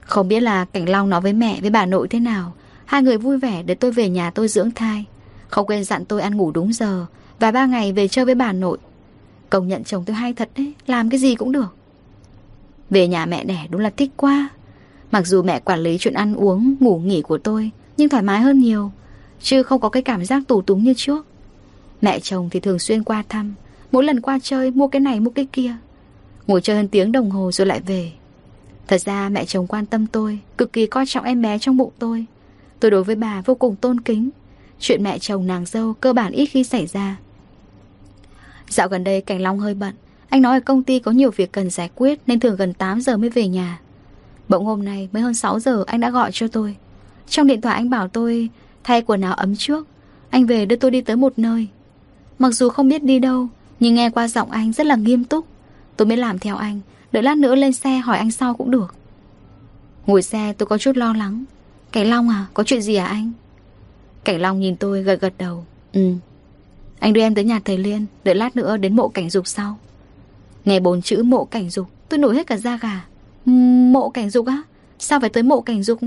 Không biết là Cảnh Long nói với mẹ với bà nội thế nào, Hai người vui vẻ để tôi về nhà tôi dưỡng thai. Không quên dặn tôi ăn ngủ đúng giờ Và ba ngày về chơi với bà nội. Công nhận chồng tôi hay thật đấy, Làm cái gì cũng được. Về nhà mẹ đẻ đúng là thích quá. Mặc dù mẹ quản lý chuyện ăn uống, Ngủ nghỉ của tôi, Nhưng thoải mái hơn nhiều, Chứ không có cái cảm giác tủ túng như trước. Mẹ chồng thì thường xuyên qua thăm, Mỗi lần qua chơi mua cái này mua cái kia. Ngồi chơi hơn tiếng đồng hồ rồi lại về. Thật ra mẹ chồng quan tâm tôi, Cực kỳ coi trọng em bé trong bụng tôi. Tôi đối với bà vô cùng tôn kính. Chuyện mẹ chồng nàng dâu cơ bản ít khi xảy ra. Dạo gần đây Cảnh Long hơi bận. Anh nói ở công ty có nhiều việc cần giải quyết Nên thường gần 8 giờ mới về nhà. Bỗng hôm nay mới hơn 6 giờ anh đã gọi cho tôi. Trong điện thoại anh bảo tôi Thay quần áo ấm trước. Anh về đưa tôi đi tới một nơi. Mặc dù không biết đi đâu, Nhưng nghe qua giọng anh rất là nghiêm túc. Tôi mới làm theo anh, Đợi lát nữa lên xe hỏi anh sau cũng được. Ngồi xe tôi có chút lo lắng. Cảnh Long à có chuyện gì à anh? Cảnh Long nhìn tôi gật gật đầu. Ừ. Anh đưa em tới nhà thầy Liên, Đợi lát nữa đến mộ cảnh dục sau. Nghe bốn chữ mộ cảnh dục, Tôi nổi hết cả da gà. Ừ, mộ cảnh dục á? Sao phải tới mộ cảnh dục?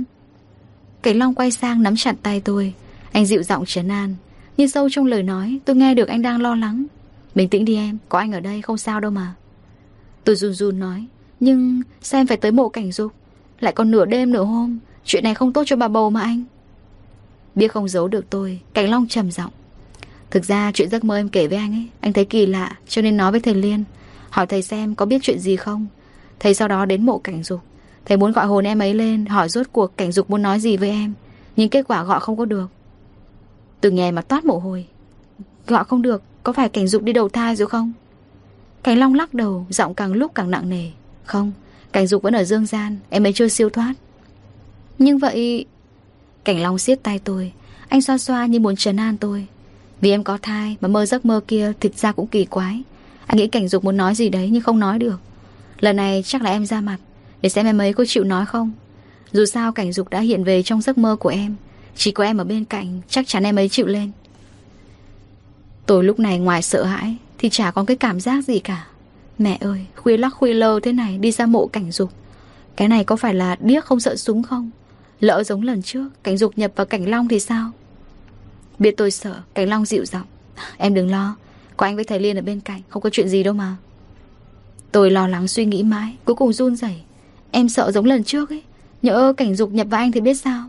Cảnh Long quay sang nắm chặt tay tôi. Anh dịu giọng trấn an. Nhưng sâu trong lời nói, tôi nghe được anh đang lo lắng. Bình tĩnh đi em, Có anh ở đây không sao đâu mà. Tôi run run nói. Nhưng sao em phải tới mộ cảnh dục? Lại còn nửa đêm nửa hôm, Chuyện này không tốt cho bà bầu mà anh. Biết không giấu được tôi Cảnh Long trầm giọng. Thực ra chuyện giấc mơ em kể với anh ấy, Anh thấy kỳ lạ, cho nên nói với thầy Liên. Hỏi thầy xem có biết chuyện gì không? Thầy sau đó đến mộ cảnh dục. Thầy muốn gọi hồn em ấy lên, Hỏi rốt cuộc cảnh dục muốn nói gì với em, Nhưng kết quả gọi không có được. Từ nghe mà toát mồ hôi. Gọi không được, Có phải cảnh dục đi đầu thai rồi không? Cảnh Long lắc đầu, Giọng càng lúc càng nặng nề. Không, Cảnh dục vẫn ở dương gian, Em ấy chưa siêu thoát. Nhưng vậy Cảnh Long siết tay tôi. Anh xoa xoa như muốn trấn an tôi. Vì em có thai mà mơ giấc mơ kia Thực ra cũng kỳ quái. Anh nghĩ cảnh dục muốn nói gì đấy nhưng không nói được. Lần này chắc là em ra mặt, Để xem em ấy có chịu nói không. Dù sao cảnh dục đã hiện về trong giấc mơ của em. Chỉ có em ở bên cạnh, Chắc chắn em ấy chịu lên. Tôi lúc này ngoài sợ hãi, Thì chả có cái cảm giác gì cả. Mẹ ơi, khuya lắc khuya lơ thế này Đi ra mộ cảnh dục. Cái này có phải là điếc không sợ súng không? Lỡ giống lần trước, Cảnh dục nhập vào cảnh long thì sao? Biết tôi sợ, Cảnh long dịu giọng. Em đừng lo, Có anh với thầy Liên ở bên cạnh, Không có chuyện gì đâu mà. Tôi lo lắng suy nghĩ mãi, Cuối cùng run rẩy. Em sợ giống lần trước ấy, Nhỡ cảnh dục nhập vào anh thì biết sao?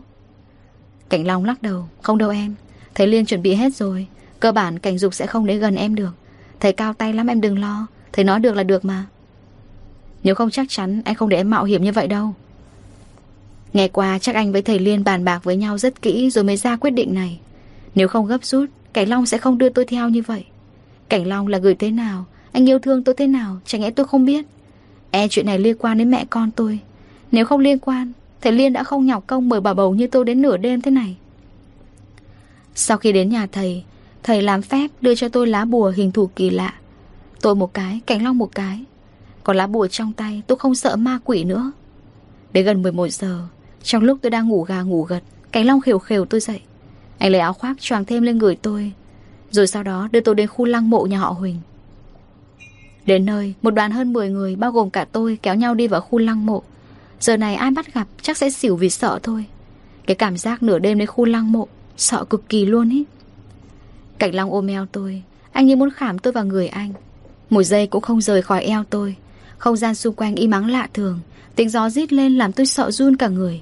Cảnh long lắc đầu, Không đâu em. Thầy Liên chuẩn bị hết rồi, Cơ bản cảnh dục sẽ không đến gần em được. Thầy cao tay lắm, em đừng lo, Thầy nói được là được mà. Nếu không chắc chắn, anh không để em mạo hiểm như vậy đâu. Nghe qua chắc anh với thầy Liên bàn bạc với nhau rất kỹ Rồi mới ra quyết định này. Nếu không gấp rút Cảnh Long sẽ không đưa tôi theo như vậy. Cảnh Long là người thế nào? Anh yêu thương tôi thế nào? Chẳng lẽ tôi không biết? E chuyện này liên quan đến mẹ con tôi. Nếu không liên quan Thầy Liên đã không nhọc công mời bà bầu như tôi đến nửa đêm thế này. Sau khi đến nhà thầy Thầy làm phép đưa cho tôi lá bùa hình thù kỳ lạ. Tôi một cái, Cảnh Long một cái. Còn lá bùa trong tay tôi không sợ ma quỷ nữa. Đến gần 11 giờ trong lúc tôi đang ngủ gà ngủ gật, Cánh Long khều khều tôi dậy. Anh lấy áo khoác choàng thêm lên người tôi, Rồi sau đó đưa tôi đến khu lăng mộ nhà họ Huỳnh. Đến nơi, Một đoàn hơn 10 người, bao gồm cả tôi, Kéo nhau đi vào khu lăng mộ. Giờ này ai bắt gặp chắc sẽ xỉu vì sợ thôi. Cái cảm giác nửa đêm đến khu lăng mộ, Sợ cực kỳ luôn ý. Cảnh Long ôm eo tôi, Anh như muốn khảm tôi vào người anh. Một giây cũng không rời khỏi eo tôi, Không gian xung quanh im ắng lạ thường, Tiếng gió rít lên làm tôi sợ run cả người.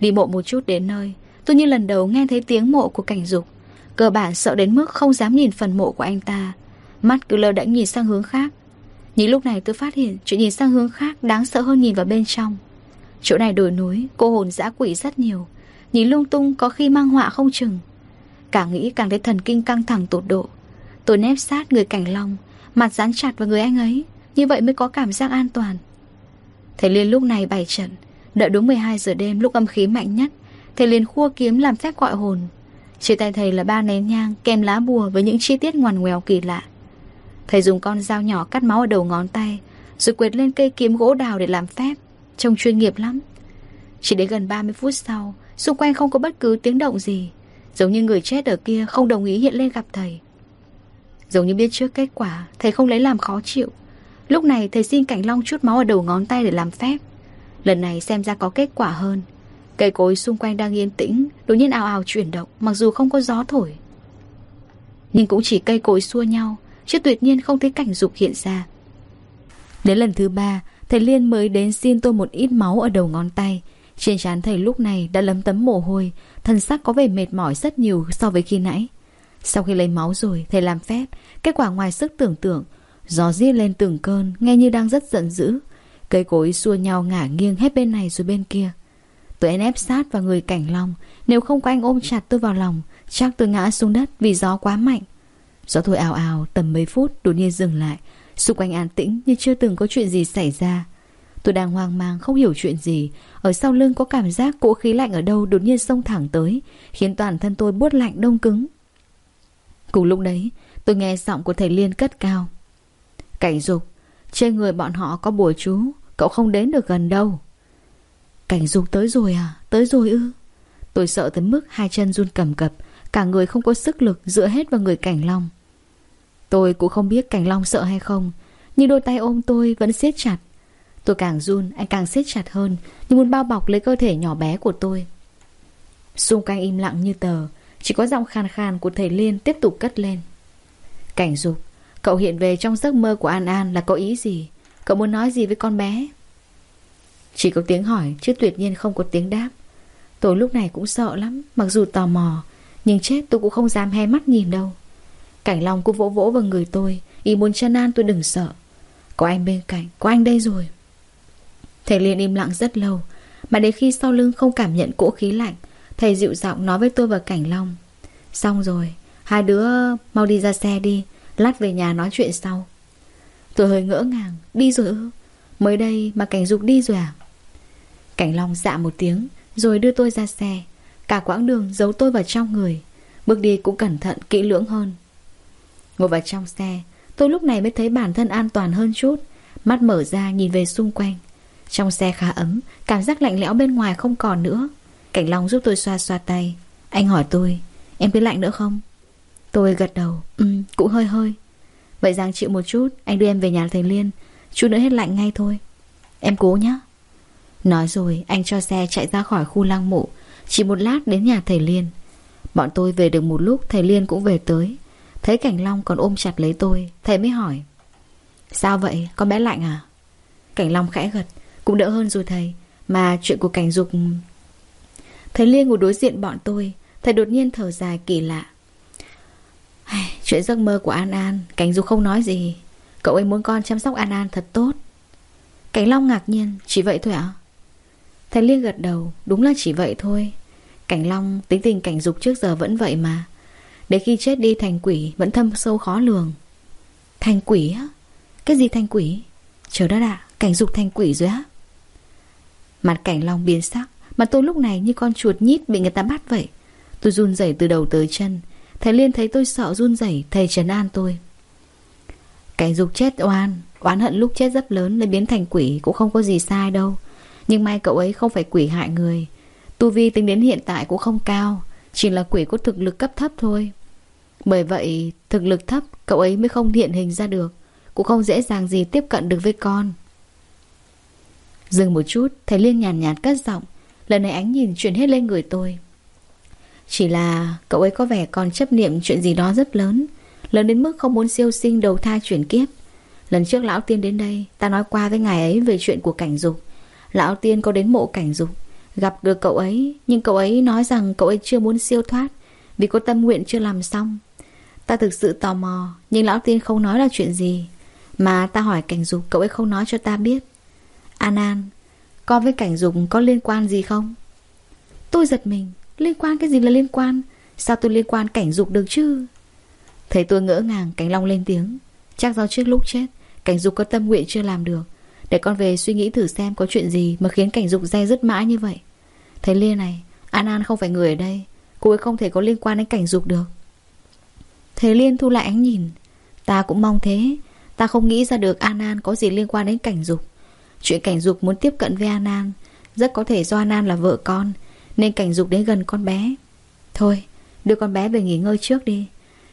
Đi mộ một chút đến nơi, Tôi như lần đầu nghe thấy tiếng mộ của cảnh dục. Cơ bản sợ đến mức không dám nhìn phần mộ của anh ta. Mắt cứ lơ đãng nhìn sang hướng khác. Nhìn lúc này tôi phát hiện Chuyện nhìn sang hướng khác đáng sợ hơn nhìn vào bên trong. Chỗ này đồi núi, Cô hồn dã quỷ rất nhiều. Nhìn lung tung có khi mang họa không chừng. Càng nghĩ càng thấy thần kinh căng thẳng tột độ. Tôi nép sát người cảnh long, Mặt dán chặt vào người anh ấy. Như vậy mới có cảm giác an toàn. Thầy Liên lúc này bày trận Đợi đúng 12 giờ đêm lúc âm khí mạnh nhất, Thầy liền khua kiếm làm phép gọi hồn. Trên tay thầy là ba nén nhang, Kèm lá bùa với những chi tiết ngoằn ngoèo kỳ lạ. Thầy dùng con dao nhỏ cắt máu ở đầu ngón tay, Rồi quệt lên cây kiếm gỗ đào để làm phép. Trông chuyên nghiệp lắm. Chỉ đến gần 30 phút sau, Xung quanh không có bất cứ tiếng động gì, Giống như người chết ở kia không đồng ý hiện lên gặp thầy. Giống như biết trước kết quả, Thầy không lấy làm khó chịu. Lúc này thầy xin Cảnh Long chút máu ở đầu ngón tay để làm phép. Lần này xem ra có kết quả hơn. Cây cối xung quanh đang yên tĩnh, Đột nhiên ào ào chuyển động, Mặc dù không có gió thổi. Nhưng cũng chỉ cây cối xua nhau, Chứ tuyệt nhiên không thấy cảnh dục hiện ra. Đến lần thứ ba, Thầy Liên mới đến xin tôi một ít máu ở đầu ngón tay. Trên trán thầy lúc này đã lấm tấm mồ hôi, Thân sắc có vẻ mệt mỏi rất nhiều so với khi nãy. Sau khi lấy máu rồi, Thầy làm phép, Kết quả ngoài sức tưởng tượng. Gió giết lên từng cơn, Nghe như đang rất giận dữ. Cây cối xua nhau ngả nghiêng hết bên này rồi bên kia. Tôi ép sát vào người cảnh long. Nếu không có anh ôm chặt tôi vào lòng, Chắc tôi ngã xuống đất vì gió quá mạnh. Gió thổi ào ào, tầm mấy phút đột nhiên dừng lại. Xung quanh an tĩnh như chưa từng có chuyện gì xảy ra. Tôi đang hoang mang, không hiểu chuyện gì. Ở sau lưng có cảm giác cỗ khí lạnh ở đâu đột nhiên xông thẳng tới, Khiến toàn thân tôi buốt lạnh đông cứng. Cùng lúc đấy, tôi nghe giọng của thầy Liên cất cao. Cảnh dục, Trên người bọn họ có bùa chú. Cậu không đến được gần đâu. Cảnh dục tới rồi à? Tới rồi ư? Tôi sợ tới mức hai chân run cầm cập, Cả người không có sức lực dựa hết vào người cảnh long. Tôi cũng không biết cảnh long sợ hay không, Nhưng đôi tay ôm tôi vẫn siết chặt. Tôi càng run, anh càng siết chặt hơn, Như muốn bao bọc lấy cơ thể nhỏ bé của tôi. Xung quanh im lặng như tờ, Chỉ có giọng khàn khàn của thầy Liên tiếp tục cất lên. Cảnh dục, Cậu hiện về trong giấc mơ của An An là có ý gì? Cậu muốn nói gì với con bé? Chỉ có tiếng hỏi Chứ tuyệt nhiên không có tiếng đáp. Tôi lúc này cũng sợ lắm Mặc dù tò mò Nhưng chết tôi cũng không dám hé mắt nhìn đâu. Cảnh Long cũng vỗ vỗ vào người tôi Ý muốn chân an tôi đừng sợ. Có anh bên cạnh, có anh đây rồi. Thầy Liên im lặng rất lâu Mà đến khi sau lưng không cảm nhận cỗ khí lạnh Thầy dịu giọng nói với tôi và Cảnh Long. Xong rồi Hai đứa mau đi ra xe đi Lát về nhà nói chuyện sau. Tôi hơi ngỡ ngàng, Đi rồi ư? Mới đây mà Cảnh Dục đi rồi à? Cảnh Long dạ một tiếng, Rồi đưa tôi ra xe. Cả quãng đường giấu tôi vào trong người. Bước đi cũng cẩn thận, kỹ lưỡng hơn. Ngồi vào trong xe, Tôi lúc này mới thấy bản thân an toàn hơn chút. Mắt mở ra nhìn về xung quanh. Trong xe khá ấm, Cảm giác lạnh lẽo bên ngoài không còn nữa. Cảnh Long giúp tôi xoa xoa tay. Anh hỏi tôi, Em thấy lạnh nữa không? Tôi gật đầu Ừ cũng hơi hơi. Vậy Giang chịu một chút, Anh đưa em về nhà thầy Liên. Chút nữa hết lạnh ngay thôi. Em cố nhé Nói rồi, anh cho xe chạy ra khỏi khu lăng mộ. Chỉ một lát đến nhà thầy Liên. Bọn tôi về được một lúc, Thầy Liên cũng về tới. Thấy Cảnh Long còn ôm chặt lấy tôi, Thầy mới hỏi. Sao vậy? Con bé lạnh à? Cảnh Long khẽ gật. Cũng đỡ hơn rồi thầy. Mà chuyện của Cảnh Dục Thầy Liên ngồi đối diện bọn tôi. Thầy đột nhiên thở dài kỳ lạ. Chuyện giấc mơ của An An, Cảnh Dục không nói gì. Cậu ấy muốn con chăm sóc An An thật tốt. Cảnh Long ngạc nhiên, Chỉ vậy thôi ạ? Thầy Liên gật đầu, Đúng là chỉ vậy thôi. Cảnh Long, tính tình Cảnh Dục trước giờ vẫn vậy mà. Để khi chết đi thành quỷ Vẫn thâm sâu khó lường. Thành quỷ á? Cái gì thành quỷ? Chờ đất ạ Cảnh dục thành quỷ rồi á. Mặt cảnh long biến sắc, Mà tôi lúc này như con chuột nhít bị người ta bắt vậy. Tôi run rẩy từ đầu tới chân Thầy Liên thấy tôi sợ run rẩy Thầy trấn an tôi. Cảnh dục chết oan Oán hận lúc chết rất lớn Nên biến thành quỷ cũng không có gì sai đâu. Nhưng may cậu ấy không phải quỷ hại người. Tu vi tính đến hiện tại cũng không cao Chỉ là quỷ có thực lực cấp thấp thôi. Bởi vậy thực lực thấp Cậu ấy mới không hiện hình ra được Cũng không dễ dàng gì tiếp cận được với con. Dừng một chút Thầy Liên nhàn nhạt, nhạt cất giọng Lần này ánh nhìn chuyển hết lên người tôi. Chỉ là cậu ấy có vẻ còn chấp niệm chuyện gì đó rất lớn Lớn đến mức không muốn siêu sinh đầu thai chuyển kiếp. Lần trước lão tiên đến đây, Ta nói qua với ngài ấy về chuyện của cảnh dục. Lão tiên có đến mộ cảnh dục, Gặp được cậu ấy, Nhưng cậu ấy nói rằng cậu ấy chưa muốn siêu thoát, Vì có tâm nguyện chưa làm xong. Ta thực sự tò mò, Nhưng lão tiên không nói là chuyện gì, Mà ta hỏi cảnh dục cậu ấy không nói cho ta biết. An An, Con với cảnh dục có liên quan gì không? Tôi giật mình Liên quan cái gì là liên quan? Sao tôi liên quan cảnh dục được chứ? Thấy tôi ngỡ ngàng cảnh long lên tiếng. Chắc do trước lúc chết, Cảnh dục có tâm nguyện chưa làm được. Để con về suy nghĩ thử xem có chuyện gì Mà khiến cảnh dục dây dứt mãi như vậy. Thấy Liên này, An An không phải người ở đây. Cô ấy không thể có liên quan đến cảnh dục được. Thế Liên thu lại ánh nhìn. Ta cũng mong thế. Ta không nghĩ ra được An An có gì liên quan đến cảnh dục. Chuyện cảnh dục muốn tiếp cận với An An, Rất có thể do An An là vợ con. Nên cảnh dục đến gần con bé. Thôi, đưa con bé về nghỉ ngơi trước đi.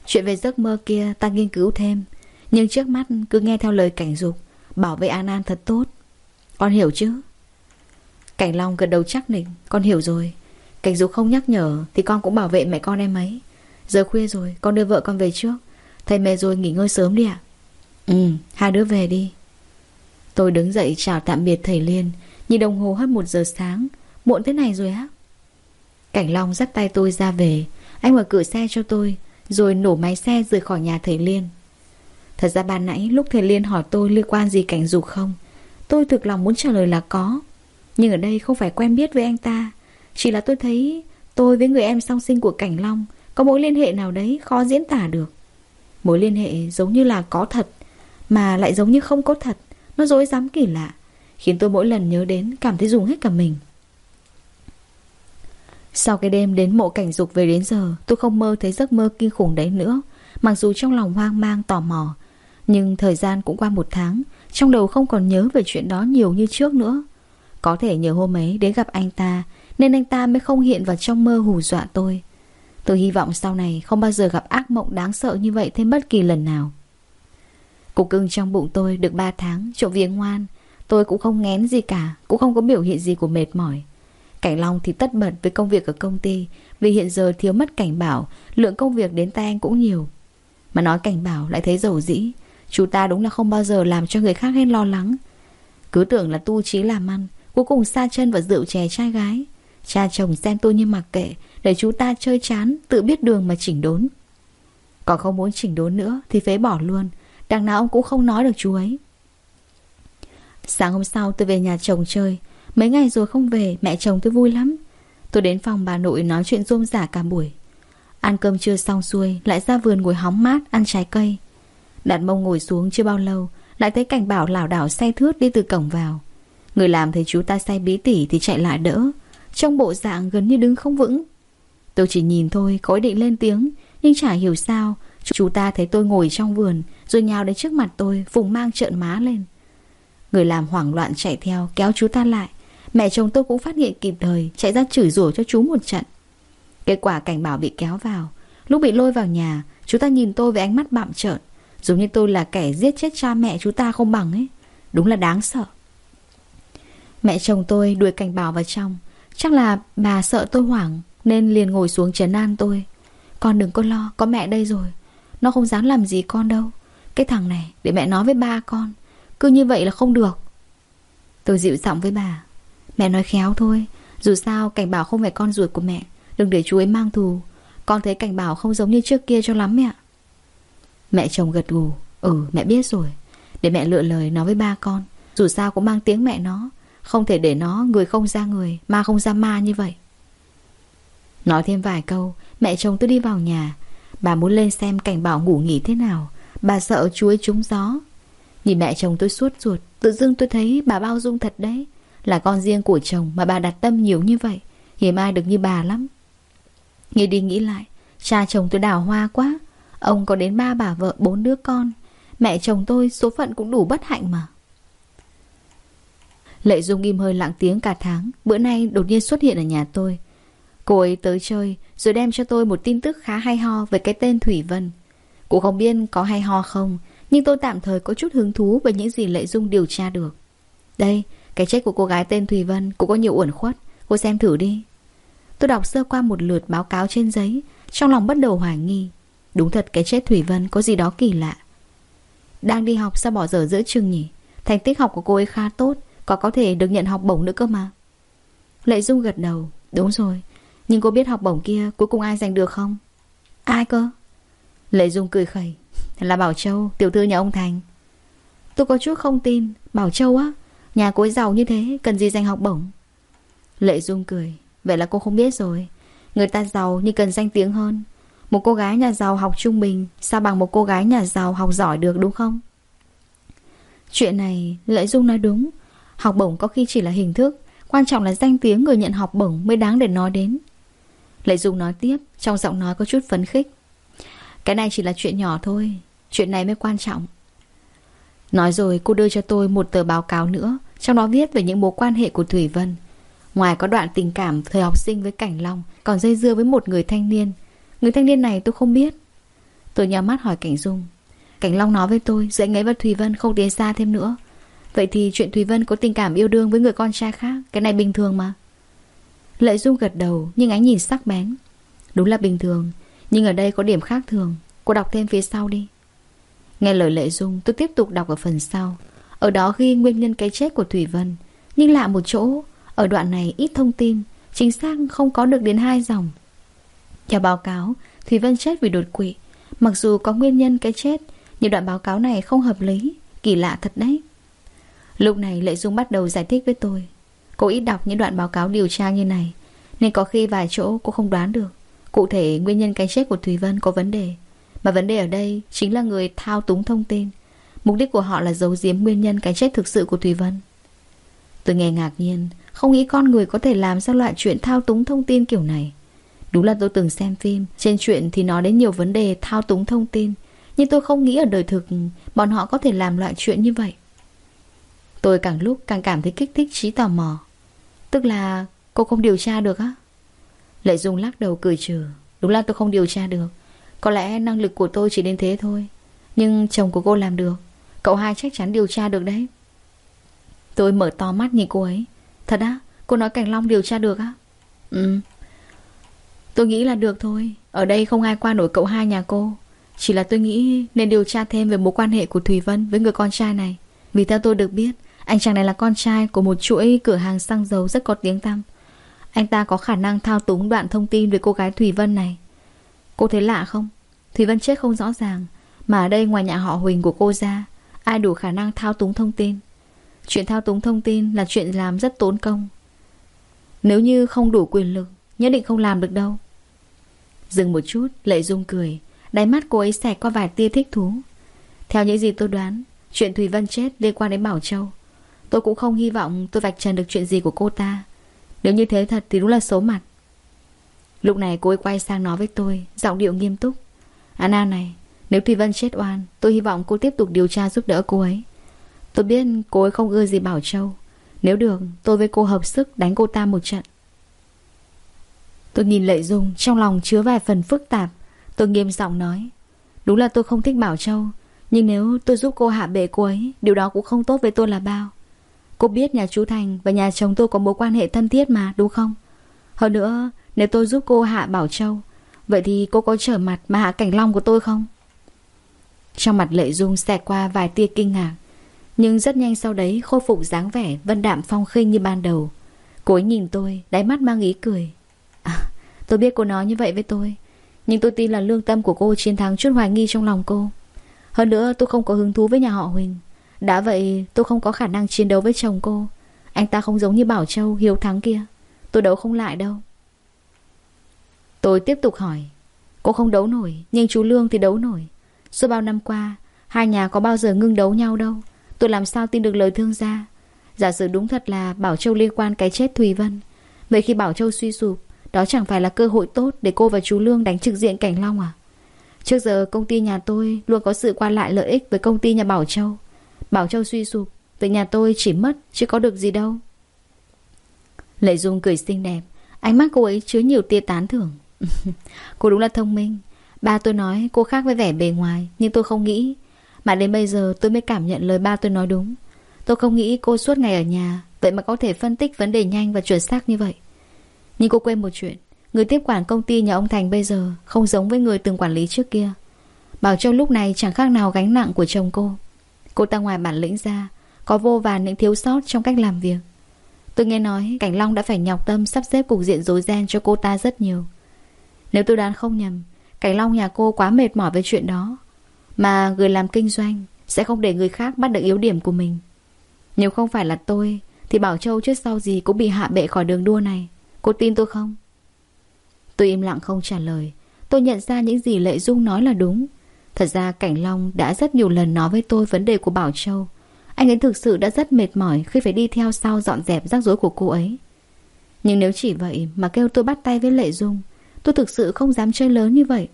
Chuyện về giấc mơ kia ta nghiên cứu thêm, Nhưng trước mắt cứ nghe theo lời cảnh dục, Bảo vệ An An thật tốt. Con hiểu chứ? Cảnh Long gật đầu chắc nịch Con hiểu rồi. Cảnh dục không nhắc nhở Thì con cũng bảo vệ mẹ con em ấy. Giờ khuya rồi, con đưa vợ con về trước. Thầy mệt rồi nghỉ ngơi sớm đi ạ. Ừ hai đứa về đi. Tôi đứng dậy chào tạm biệt thầy Liên, Nhìn đồng hồ hơn một giờ sáng. Muộn thế này rồi á. Cảnh Long dắt tay tôi ra về. Anh mở cửa xe cho tôi, Rồi nổ máy xe rời khỏi nhà thầy Liên. Thật ra ban nãy lúc thầy Liên hỏi tôi liên quan gì cảnh dục không, Tôi thực lòng muốn trả lời là có. Nhưng ở đây không phải quen biết với anh ta, Chỉ là tôi thấy tôi với người em song sinh của Cảnh Long Có mối liên hệ nào đấy khó diễn tả được. Mối liên hệ giống như là có thật, Mà lại giống như không có thật, Nó dối dám kỳ lạ, Khiến tôi mỗi lần nhớ đến cảm thấy dùng hết cả mình. Sau cái đêm đến mộ cảnh dục về đến giờ, Tôi không mơ thấy giấc mơ kinh khủng đấy nữa. Mặc dù trong lòng hoang mang, tò mò, Nhưng thời gian cũng qua một tháng, Trong đầu không còn nhớ về chuyện đó nhiều như trước nữa. Có thể nhờ hôm ấy đến gặp anh ta, Nên anh ta mới không hiện vào trong mơ hù dọa tôi. Tôi hy vọng sau này không bao giờ gặp ác mộng đáng sợ như vậy thêm bất kỳ lần nào. Cục cưng trong bụng tôi được 3 tháng, Trộm vía ngoan. Tôi cũng không ngén gì cả, Cũng không có biểu hiện gì của mệt mỏi. Cảnh Long thì tất bật với công việc ở công ty, Vì hiện giờ thiếu mất cảnh bảo, Lượng công việc đến tay anh cũng nhiều. Mà nói cảnh bảo lại thấy dầu dĩ, Chú ta đúng là không bao giờ làm cho người khác hết lo lắng. Cứ tưởng là tu trí làm ăn, Cuối cùng xa chân vào rượu chè trai gái. Cha chồng xem tôi như mặc kệ, Để chú ta chơi chán, Tự biết đường mà chỉnh đốn. Còn không muốn chỉnh đốn nữa Thì phế bỏ luôn, Đằng nào ông cũng không nói được chú ấy. Sáng hôm sau tôi về nhà chồng chơi Mấy ngày rồi không về, Mẹ chồng tôi vui lắm. Tôi đến phòng bà nội nói chuyện rôm rả cả buổi. Ăn cơm trưa xong xuôi, Lại ra vườn ngồi hóng mát, ăn trái cây. Đặt mông ngồi xuống chưa bao lâu, Lại thấy cảnh bảo lảo đảo say thướt đi từ cổng vào. Người làm thấy chú ta say bí tỉ Thì chạy lại đỡ. Trong bộ dạng gần như đứng không vững. Tôi chỉ nhìn thôi, có ý định lên tiếng. Nhưng chả hiểu sao, Chú ta thấy tôi ngồi trong vườn, Rồi nhào đến trước mặt tôi Vùng mang trợn má lên. Người làm hoảng loạn chạy theo, kéo chú ta lại. Mẹ chồng tôi cũng phát hiện kịp thời Chạy ra chửi rủa cho chú một trận. Kết quả cảnh bảo bị kéo vào. Lúc bị lôi vào nhà Chú ta nhìn tôi với ánh mắt bạm trợn. Giống như tôi là kẻ giết chết cha mẹ chú ta không bằng ấy. Đúng là đáng sợ. Mẹ chồng tôi đuổi cảnh bảo vào trong. Chắc là bà sợ tôi hoảng Nên liền ngồi xuống trấn an tôi. Con đừng có lo, có mẹ đây rồi. Nó không dám làm gì con đâu. Cái thằng này để mẹ nói với ba con. Cứ như vậy là không được. Tôi dịu giọng với bà. Mẹ nói khéo thôi. Dù sao, cảnh bảo không phải con ruột của mẹ. Đừng để chú ấy mang thù. Con thấy cảnh bảo không giống như trước kia cho lắm mẹ. Mẹ chồng gật gù. Ừ mẹ biết rồi. Để mẹ lựa lời nói với ba con. Dù sao cũng mang tiếng mẹ nó. Không thể để nó, người không ra người, Ma không ra ma như vậy. Nói thêm vài câu, Mẹ chồng tôi đi vào nhà. Bà muốn lên xem cảnh bảo ngủ nghỉ thế nào. Bà sợ chú ấy trúng gió. Nhìn mẹ chồng tôi suốt ruột, Tự dưng tôi thấy bà bao dung thật đấy. Là con riêng của chồng mà bà đặt tâm nhiều như vậy. Hiếm ai được như bà lắm. Nghĩ đi nghĩ lại Cha chồng tôi đào hoa quá. Ông có đến ba bà vợ bốn đứa con. Mẹ chồng tôi số phận cũng đủ bất hạnh mà. Lệ Dung im hơi lặng tiếng cả tháng. Bữa nay đột nhiên xuất hiện ở nhà tôi. Cô ấy tới chơi Rồi đem cho tôi một tin tức khá hay ho Về cái tên Thủy Vân. Cụ không biết có hay ho không Nhưng tôi tạm thời có chút hứng thú Về những gì Lệ Dung điều tra được. Đây, cái chết của cô gái tên Thủy Vân Cũng có nhiều uẩn khuất. Cô xem thử đi. Tôi đọc sơ qua một lượt báo cáo trên giấy, Trong lòng bắt đầu hoài nghi. Đúng thật, cái chết Thủy Vân có gì đó kỳ lạ. Đang đi học sao bỏ dở giữa chừng nhỉ? Thành tích học của cô ấy khá tốt, Có có thể được nhận học bổng nữa cơ mà. Lệ Dung gật đầu. Đúng rồi. Nhưng cô biết học bổng kia cuối cùng ai giành được không? Ai cơ? Lệ Dung cười khẩy. Là Bảo Châu, tiểu thư nhà ông Thành. Tôi có chút không tin. Bảo Châu á? Nhà cô ấy giàu như thế, Cần gì danh học bổng? Lệ Dung cười, Vậy là cô không biết rồi. Người ta giàu nhưng cần danh tiếng hơn. Một cô gái nhà giàu học trung bình, Sao bằng một cô gái nhà giàu học giỏi được đúng không? Chuyện này, Lệ Dung nói đúng. Học bổng có khi chỉ là hình thức, Quan trọng là danh tiếng người nhận học bổng mới đáng để nói đến. Lệ Dung nói tiếp, Trong giọng nói có chút phấn khích. Cái này chỉ là chuyện nhỏ thôi, Chuyện này mới quan trọng. Nói rồi, cô đưa cho tôi một tờ báo cáo nữa. Trong đó viết về những mối quan hệ của Thủy Vân. Ngoài có đoạn tình cảm thời học sinh với Cảnh Long, Còn dây dưa với một người thanh niên. Người thanh niên này tôi không biết. Tôi nhắm mắt hỏi Cảnh Dung. Cảnh Long nói với tôi, Giữa anh ấy và Thùy Vân không tiến xa thêm nữa. Vậy thì chuyện Thùy Vân có tình cảm yêu đương với người con trai khác, Cái này bình thường mà. Lợi Dung gật đầu, nhưng ánh nhìn sắc bén. Đúng là bình thường, Nhưng ở đây có điểm khác thường. Cô đọc thêm phía sau đi. Nghe lời Lệ Dung, tôi tiếp tục đọc ở phần sau. Ở đó ghi nguyên nhân cái chết của Thủy Vân. Nhưng lạ một chỗ, ở đoạn này ít thông tin, Chính xác không có được đến hai dòng. Theo báo cáo, Thủy Vân chết vì đột quỵ. Mặc dù có nguyên nhân cái chết, Nhưng đoạn báo cáo này không hợp lý, Kỳ lạ thật đấy. Lúc này Lệ Dung bắt đầu giải thích với tôi. Cô ít đọc những đoạn báo cáo điều tra như này, Nên có khi vài chỗ cô không đoán được. Cụ thể nguyên nhân cái chết của Thùy Vân có vấn đề, Mà vấn đề ở đây Chính là người thao túng thông tin. Mục đích của họ là giấu giếm nguyên nhân cái chết thực sự của Thùy Vân. Tôi nghe ngạc nhiên, không nghĩ con người có thể làm ra loại chuyện thao túng thông tin kiểu này. Đúng là tôi từng xem phim, Trên chuyện thì nói đến nhiều vấn đề thao túng thông tin, Nhưng tôi không nghĩ ở đời thực Bọn họ có thể làm loại chuyện như vậy. Tôi càng lúc càng cảm thấy kích thích, trí tò mò. Tức là cô không điều tra được á? Lệ Dung lắc đầu cười trừ. Đúng là tôi không điều tra được. Có lẽ năng lực của tôi chỉ đến thế thôi, Nhưng chồng của cô làm được. Cậu hai chắc chắn điều tra được đấy. Tôi mở to mắt nhìn cô ấy. Thật á? Cô nói Cảnh Long điều tra được á? Ừ. Tôi nghĩ là được thôi. Ở đây không ai qua nổi cậu hai nhà cô. Chỉ là tôi nghĩ nên điều tra thêm về mối quan hệ của Thùy Vân với người con trai này. Vì theo tôi được biết, Anh chàng này là con trai của một chuỗi cửa hàng xăng dầu rất có tiếng tăm. Anh ta có khả năng thao túng đoạn thông tin về cô gái Thùy Vân này. Cô thấy lạ không? Thùy Vân chết không rõ ràng, Mà ở đây ngoài nhà họ Huỳnh của cô ra Ai đủ khả năng thao túng thông tin? Chuyện thao túng thông tin là chuyện làm rất tốn công. Nếu như không đủ quyền lực, Nhất định không làm được đâu. Dừng một chút, Lệ Dung cười, Đáy mắt cô ấy xẹt qua vài tia thích thú. Theo những gì tôi đoán, Chuyện Thùy Vân chết liên quan đến Bảo Châu. Tôi cũng không hy vọng tôi vạch trần được chuyện gì của cô ta. Nếu như thế thật thì đúng là xấu mặt. Lúc này cô ấy quay sang nói với tôi, Giọng điệu nghiêm túc. Anna này nếu Thùy Vân chết oan, Tôi hy vọng cô tiếp tục điều tra giúp đỡ cô ấy. Tôi biết cô ấy không ưa gì Bảo Châu. Nếu được, tôi với cô hợp sức đánh cô ta một trận. Tôi nhìn Lệ Dung, Trong lòng chứa vài phần phức tạp. Tôi nghiêm giọng nói, Đúng là tôi không thích Bảo Châu, Nhưng nếu tôi giúp cô hạ bệ cô ấy, Điều đó cũng không tốt với tôi là bao. Cô biết nhà chú Thành và nhà chồng tôi có mối quan hệ thân thiết mà, đúng không? Hơn nữa, Nếu tôi giúp cô hạ Bảo Châu, Vậy thì cô có trở mặt mà hạ cảnh long của tôi không? Trong mặt Lệ Dung xẹt qua vài tia kinh ngạc. Nhưng rất nhanh sau đấy khôi phục dáng vẻ Vân đạm phong khinh như ban đầu. Cô ấy nhìn tôi Đáy mắt mang ý cười. À, Tôi biết cô nói như vậy với tôi. Nhưng tôi tin là lương tâm của cô chiến thắng chút hoài nghi trong lòng cô. Hơn nữa tôi không có hứng thú với nhà họ Huỳnh. Đã vậy tôi không có khả năng chiến đấu với chồng cô. Anh ta không giống như Bảo Châu hiếu thắng kia. Tôi đấu không lại đâu. Tôi tiếp tục hỏi. Cô không đấu nổi Nhưng chú Lương thì đấu nổi. Suốt bao năm qua, Hai nhà có bao giờ ngưng đấu nhau đâu. Tôi làm sao tin được lời thương gia? Giả sử đúng thật là Bảo Châu liên quan cái chết Thùy Vân. Vậy khi Bảo Châu suy sụp, Đó chẳng phải là cơ hội tốt để cô và chú Lương đánh trực diện Cảnh Long à? Trước giờ công ty nhà tôi Luôn có sự qua lại lợi ích với công ty nhà Bảo Châu. Bảo Châu suy sụp, Vậy nhà tôi chỉ mất, chứ có được gì đâu. Lệ Dung cười xinh đẹp, Ánh mắt cô ấy chứa nhiều tia tán thưởng. Cô đúng là thông minh Ba tôi nói cô khác với vẻ bề ngoài, Nhưng tôi không nghĩ. Mà đến bây giờ tôi mới cảm nhận lời ba tôi nói đúng. Tôi không nghĩ cô suốt ngày ở nhà, Vậy mà có thể phân tích vấn đề nhanh và chuẩn xác như vậy. Nhưng cô quên một chuyện, Người tiếp quản công ty nhà ông Thành bây giờ Không giống với người từng quản lý trước kia. Bảo Châu lúc này chẳng khác nào gánh nặng của chồng cô. Cô ta ngoài bản lĩnh ra, Có vô vàn những thiếu sót trong cách làm việc. Tôi nghe nói Cảnh Long đã phải nhọc tâm sắp xếp cục diện rối ren cho cô ta rất nhiều. Nếu tôi đoán không nhầm Cảnh Long nhà cô quá mệt mỏi với chuyện đó. Mà người làm kinh doanh Sẽ không để người khác bắt được yếu điểm của mình. Nếu không phải là tôi, Thì Bảo Châu trước sau gì cũng bị hạ bệ khỏi đường đua này. Cô tin tôi không? Tôi im lặng không trả lời. Tôi nhận ra những gì Lệ Dung nói là đúng. Thật ra Cảnh Long đã rất nhiều lần nói với tôi vấn đề của Bảo Châu. Anh ấy thực sự đã rất mệt mỏi khi phải đi theo sau dọn dẹp rắc rối của cô ấy. Nhưng nếu chỉ vậy mà kêu tôi bắt tay với Lệ Dung Tôi thực sự không dám chơi lớn như vậy.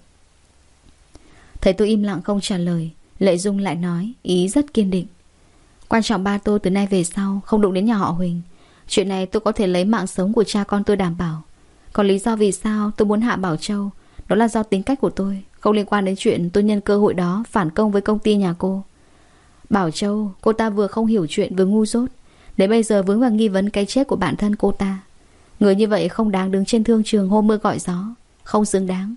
Thấy tôi im lặng không trả lời, Lệ Dung lại nói, Ý rất kiên định. Quan trọng ba tôi từ nay về sau Không đụng đến nhà họ Huỳnh. Chuyện này tôi có thể lấy mạng sống của cha con tôi đảm bảo. Còn lý do vì sao tôi muốn hạ Bảo Châu, Đó là do tính cách của tôi, Không liên quan đến chuyện tôi nhân cơ hội đó Phản công với công ty nhà cô. Bảo Châu, Cô ta vừa không hiểu chuyện vừa ngu dốt Đến bây giờ vướng vào nghi vấn cái chết của bản thân cô ta, Người như vậy không đáng đứng trên thương trường hôm mưa gọi gió. Không xứng đáng.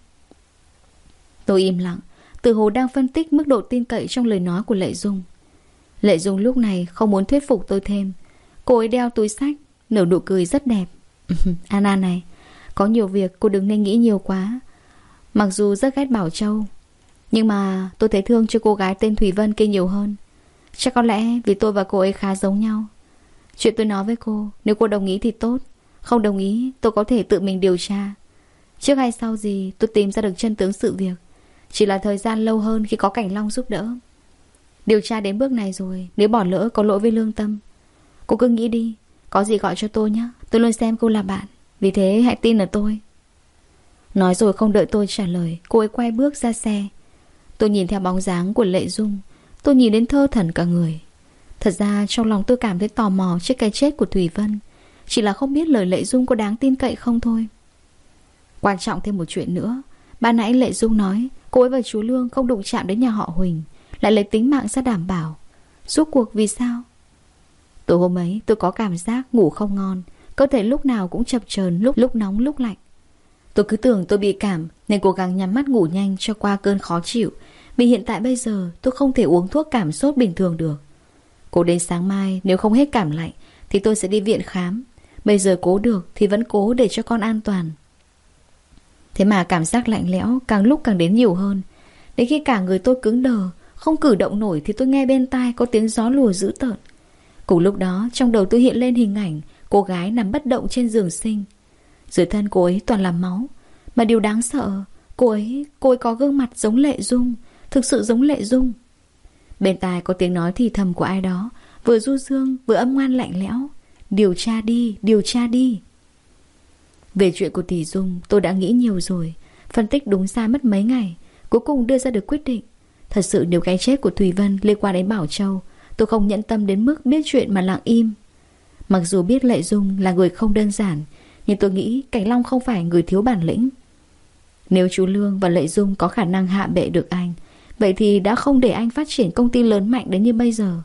Tôi im lặng. Từ hồ đang phân tích mức độ tin cậy trong lời nói của Lệ Dung. Lệ Dung lúc này không muốn thuyết phục tôi thêm. Cô ấy đeo túi sách, Nở nụ cười rất đẹp. Anna này, Có nhiều việc cô đừng nên nghĩ nhiều quá. Mặc dù rất ghét Bảo Châu, Nhưng mà tôi thấy thương cho cô gái tên Thủy Vân kia nhiều hơn. Chắc có lẽ vì tôi và cô ấy khá giống nhau. Chuyện tôi nói với cô, Nếu cô đồng ý thì tốt. Không đồng ý, tôi có thể tự mình điều tra. Trước hay sau gì, tôi tìm ra được chân tướng sự việc. Chỉ là thời gian lâu hơn khi có Cảnh Long giúp đỡ. Điều tra đến bước này rồi, Nếu bỏ lỡ có lỗi với lương tâm. Cô cứ nghĩ đi, Có gì gọi cho tôi nhé Tôi luôn xem cô là bạn. Vì thế hãy tin ở tôi. Nói rồi không đợi tôi trả lời, Cô ấy quay bước ra xe. Tôi nhìn theo bóng dáng của Lệ Dung, Tôi nhìn đến thơ thần cả người. Thật ra trong lòng tôi cảm thấy tò mò trước cái chết của Thủy Vân. Chỉ là không biết lời Lệ Dung có đáng tin cậy không thôi. Quan trọng thêm một chuyện nữa. Ban nãy Lệ Dung nói, Cô ấy và chú Lương không đụng chạm đến nhà họ Huỳnh, Lại lấy tính mạng ra đảm bảo. Suốt cuộc vì sao? Tối hôm ấy, tôi có cảm giác ngủ không ngon, Cơ thể lúc nào cũng chập chờn, lúc lúc nóng, lúc lạnh. Tôi cứ tưởng tôi bị cảm, Nên cố gắng nhắm mắt ngủ nhanh cho qua cơn khó chịu, Vì hiện tại bây giờ tôi không thể uống thuốc cảm sốt bình thường được. Cố đến sáng mai, nếu không hết cảm lạnh, Thì tôi sẽ đi viện khám. Bây giờ cố được thì vẫn cố để cho con an toàn. Thế mà cảm giác lạnh lẽo càng lúc càng đến nhiều hơn. Đến khi cả người tôi cứng đờ Không cử động nổi thì tôi nghe bên tai có tiếng gió lùa dữ tợn. Cùng lúc đó trong đầu tôi hiện lên hình ảnh Cô gái nằm bất động trên giường sinh. Dưới thân cô ấy toàn là máu. Mà điều đáng sợ Cô ấy, cô ấy có gương mặt giống Lệ Dung Thực sự giống Lệ Dung. Bên tai có tiếng nói thì thầm của ai đó Vừa du dương vừa âm ngoan lạnh lẽo. Điều tra đi, điều tra đi. Về chuyện của Tỷ Dung, tôi đã nghĩ nhiều rồi. Phân tích đúng sai mất mấy ngày, Cuối cùng đưa ra được quyết định. Thật sự nếu cái chết của Thùy Vân liên quan đến Bảo Châu, Tôi không nhẫn tâm đến mức biết chuyện mà lặng im. Mặc dù biết Lệ Dung là người không đơn giản, Nhưng tôi nghĩ Cảnh Long không phải người thiếu bản lĩnh. Nếu chú Lương và Lệ Dung có khả năng hạ bệ được anh, Vậy thì đã không để anh phát triển công ty lớn mạnh đến như bây giờ.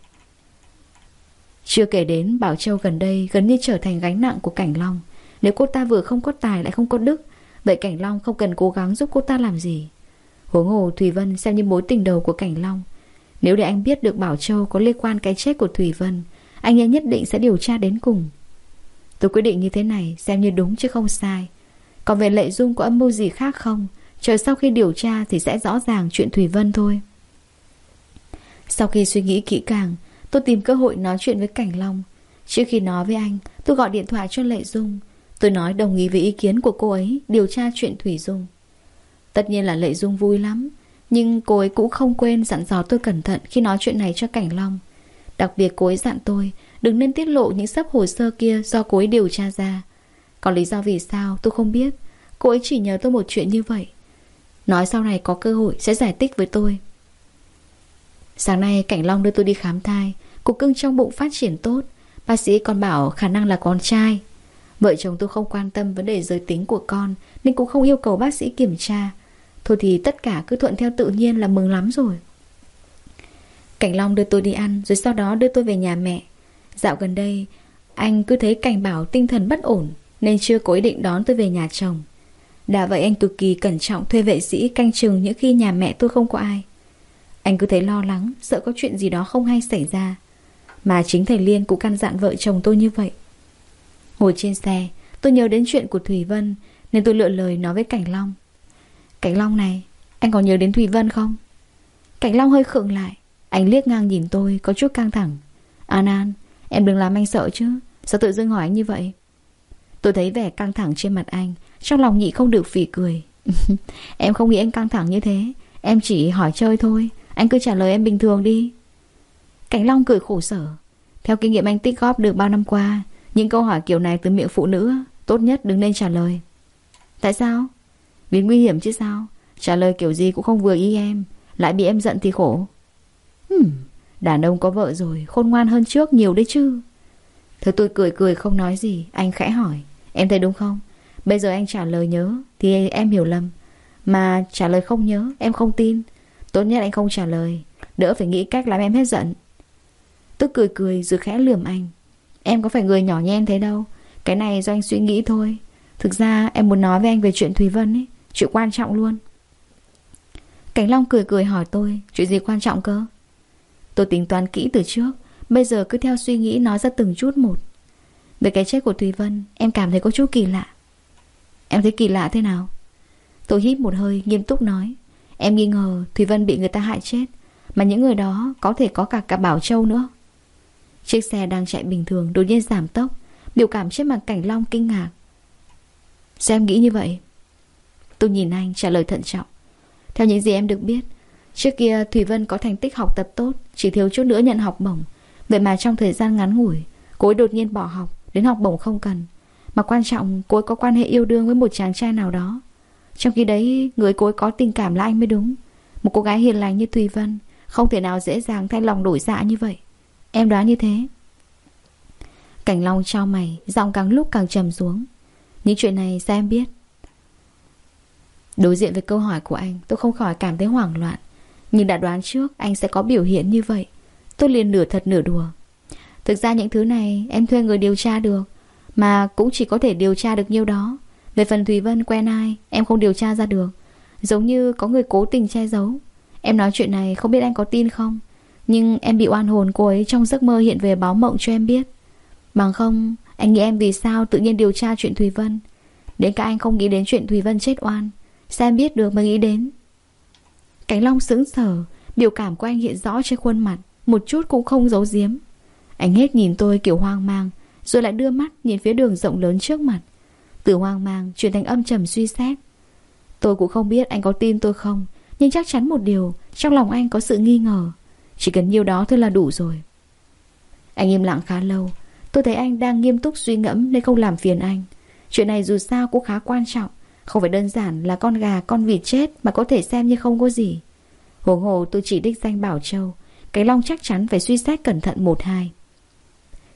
Chưa kể đến Bảo Châu gần đây gần như trở thành gánh nặng của Cảnh Long. Nếu cô ta vừa không có tài lại không có đức, Vậy Cảnh Long không cần cố gắng giúp cô ta làm gì? Huống hồ Thùy Vân xem như mối tình đầu của Cảnh Long. Nếu để anh biết được Bảo Châu có liên quan cái chết của Thủy Vân, Anh ấy nhất định sẽ điều tra đến cùng. Tôi quyết định như thế này Xem như đúng chứ không sai. Còn về Lệ Dung có âm mưu gì khác không? Chờ sau khi điều tra thì sẽ rõ ràng chuyện Thủy Vân thôi. Sau khi suy nghĩ kỹ càng, Tôi tìm cơ hội nói chuyện với Cảnh Long. Trước khi nói với anh, Tôi gọi điện thoại cho Lệ Dung. Tôi nói đồng ý với ý kiến của cô ấy, Điều tra chuyện Thủy Dung Tất nhiên là Lệ Dung vui lắm, Nhưng cô ấy cũng không quên dặn dò tôi cẩn thận khi nói chuyện này cho Cảnh Long. Đặc biệt cô ấy dặn tôi, đừng nên tiết lộ những sấp hồ sơ kia do cô ấy điều tra ra. Còn lý do vì sao tôi không biết. Cô ấy chỉ nhờ tôi một chuyện như vậy. Nói sau này có cơ hội sẽ giải thích với tôi. Sáng nay Cảnh Long đưa tôi đi khám thai. Cục cưng trong bụng phát triển tốt. Bác sĩ còn bảo khả năng là con trai. Vợ chồng tôi không quan tâm vấn đề giới tính của con nên cũng không yêu cầu bác sĩ kiểm tra. Thôi thì tất cả cứ thuận theo tự nhiên là mừng lắm rồi. Cảnh Long đưa tôi đi ăn rồi sau đó đưa tôi về nhà mẹ. Dạo gần đây, anh cứ thấy Cảnh Bảo tinh thần bất ổn nên chưa có ý định đón tôi về nhà chồng. Đã vậy anh cực kỳ cẩn trọng thuê vệ sĩ canh chừng những khi nhà mẹ tôi không có ai. Anh cứ thấy lo lắng, sợ có chuyện gì đó không hay xảy ra. Mà chính thầy Liên cũng căn dặn vợ chồng tôi như vậy. Ngồi trên xe, tôi nhớ đến chuyện của Thủy Vân nên tôi lựa lời nói với Cảnh Long. Cảnh Long này, anh còn nhớ đến Thủy Vân không? Cảnh Long hơi khựng lại. Anh liếc ngang nhìn tôi có chút căng thẳng. An An, em đừng làm anh sợ chứ. Sao tự dưng hỏi anh như vậy? Tôi thấy vẻ căng thẳng trên mặt anh Trong lòng nhị không được phỉ cười. Em không nghĩ anh căng thẳng như thế Em chỉ hỏi chơi thôi Anh cứ trả lời em bình thường đi Cảnh Long cười khổ sở Theo kinh nghiệm anh tích góp được bao năm qua những câu hỏi kiểu này từ miệng phụ nữ Tốt nhất đừng nên trả lời. Tại sao? Vì nguy hiểm chứ sao? Trả lời kiểu gì cũng không vừa ý em Lại bị em giận thì khổ. Hmm, Đàn ông có vợ rồi Khôn ngoan hơn trước nhiều đấy chứ. Thôi tôi cười cười không nói gì Anh khẽ hỏi. Em thấy đúng không? Bây giờ anh trả lời nhớ Thì em hiểu lầm. Mà trả lời không nhớ Em không tin. Tốt nhất anh không trả lời Đỡ phải nghĩ cách làm em hết giận. Tức cười cười rồi khẽ lườm anh. Em có phải người nhỏ nhen thế đâu. Cái này do anh suy nghĩ thôi. Thực ra em muốn nói với anh về chuyện Thùy Vân ấy, Chuyện quan trọng luôn. Cảnh Long cười cười hỏi tôi, Chuyện gì quan trọng cơ? Tôi tính toán kỹ từ trước, Bây giờ cứ theo suy nghĩ nói ra từng chút một. Về cái chết của Thùy Vân, Em cảm thấy có chút kỳ lạ. Em thấy kỳ lạ thế nào? Tôi hít một hơi, nghiêm túc nói, Em nghi ngờ Thùy Vân bị người ta hại chết, Mà những người đó có thể có cả cả Bảo Châu nữa. Chiếc xe đang chạy bình thường, Đột nhiên giảm tốc. Biểu cảm trên mặt Cảnh Long kinh ngạc. Sao em nghĩ như vậy? Tôi nhìn anh, trả lời thận trọng. Theo những gì em được biết, Trước kia thủy Vân có thành tích học tập tốt, Chỉ thiếu chút nữa nhận học bổng. Vậy mà trong thời gian ngắn ngủi, Cô ấy đột nhiên bỏ học, Đến học bổng không cần. Mà quan trọng, cô ấy có quan hệ yêu đương với một chàng trai nào đó. Trong khi đấy, Người cô ấy có tình cảm là anh mới đúng. Một cô gái hiền lành như Thùy Vân, Không thể nào dễ dàng thay lòng đổi dạ như vậy. Em đoán như thế. Cảnh Long trao mày, Giọng càng lúc càng trầm xuống. Những chuyện này sao em biết? Đối diện với câu hỏi của anh, Tôi không khỏi cảm thấy hoảng loạn. Nhưng đã đoán trước, anh sẽ có biểu hiện như vậy. Tôi liền nửa thật nửa đùa. Thực ra những thứ này em thuê người điều tra được, Mà cũng chỉ có thể điều tra được nhiêu đó. Về phần Thùy Vân quen ai, Em không điều tra ra được. Giống như có người cố tình che giấu. Em nói chuyện này không biết anh có tin không? Nhưng em bị oan hồn cô ấy trong giấc mơ hiện về báo mộng cho em biết. Bằng không, Anh nghĩ em vì sao tự nhiên điều tra chuyện Thùy Vân? Đến cả anh không nghĩ đến chuyện Thùy Vân chết oan, Sao em biết được mà nghĩ đến? Cánh Long sững sờ, Biểu cảm của anh hiện rõ trên khuôn mặt, một chút cũng không giấu giếm. Anh hết nhìn tôi kiểu hoang mang, Rồi lại đưa mắt nhìn phía đường rộng lớn trước mặt. Từ hoang mang chuyển thành âm trầm suy xét. Tôi cũng không biết anh có tin tôi không, Nhưng chắc chắn một điều, Trong lòng anh có sự nghi ngờ. Chỉ cần nhiêu đó thôi là đủ rồi. Anh im lặng khá lâu. Tôi thấy anh đang nghiêm túc suy ngẫm Nên không làm phiền anh. Chuyện này dù sao cũng khá quan trọng. Không phải đơn giản là con gà, con vịt chết Mà có thể xem như không có gì. Hồ hồ tôi chỉ đích danh Bảo Châu. Cái Long chắc chắn phải suy xét cẩn thận một hai.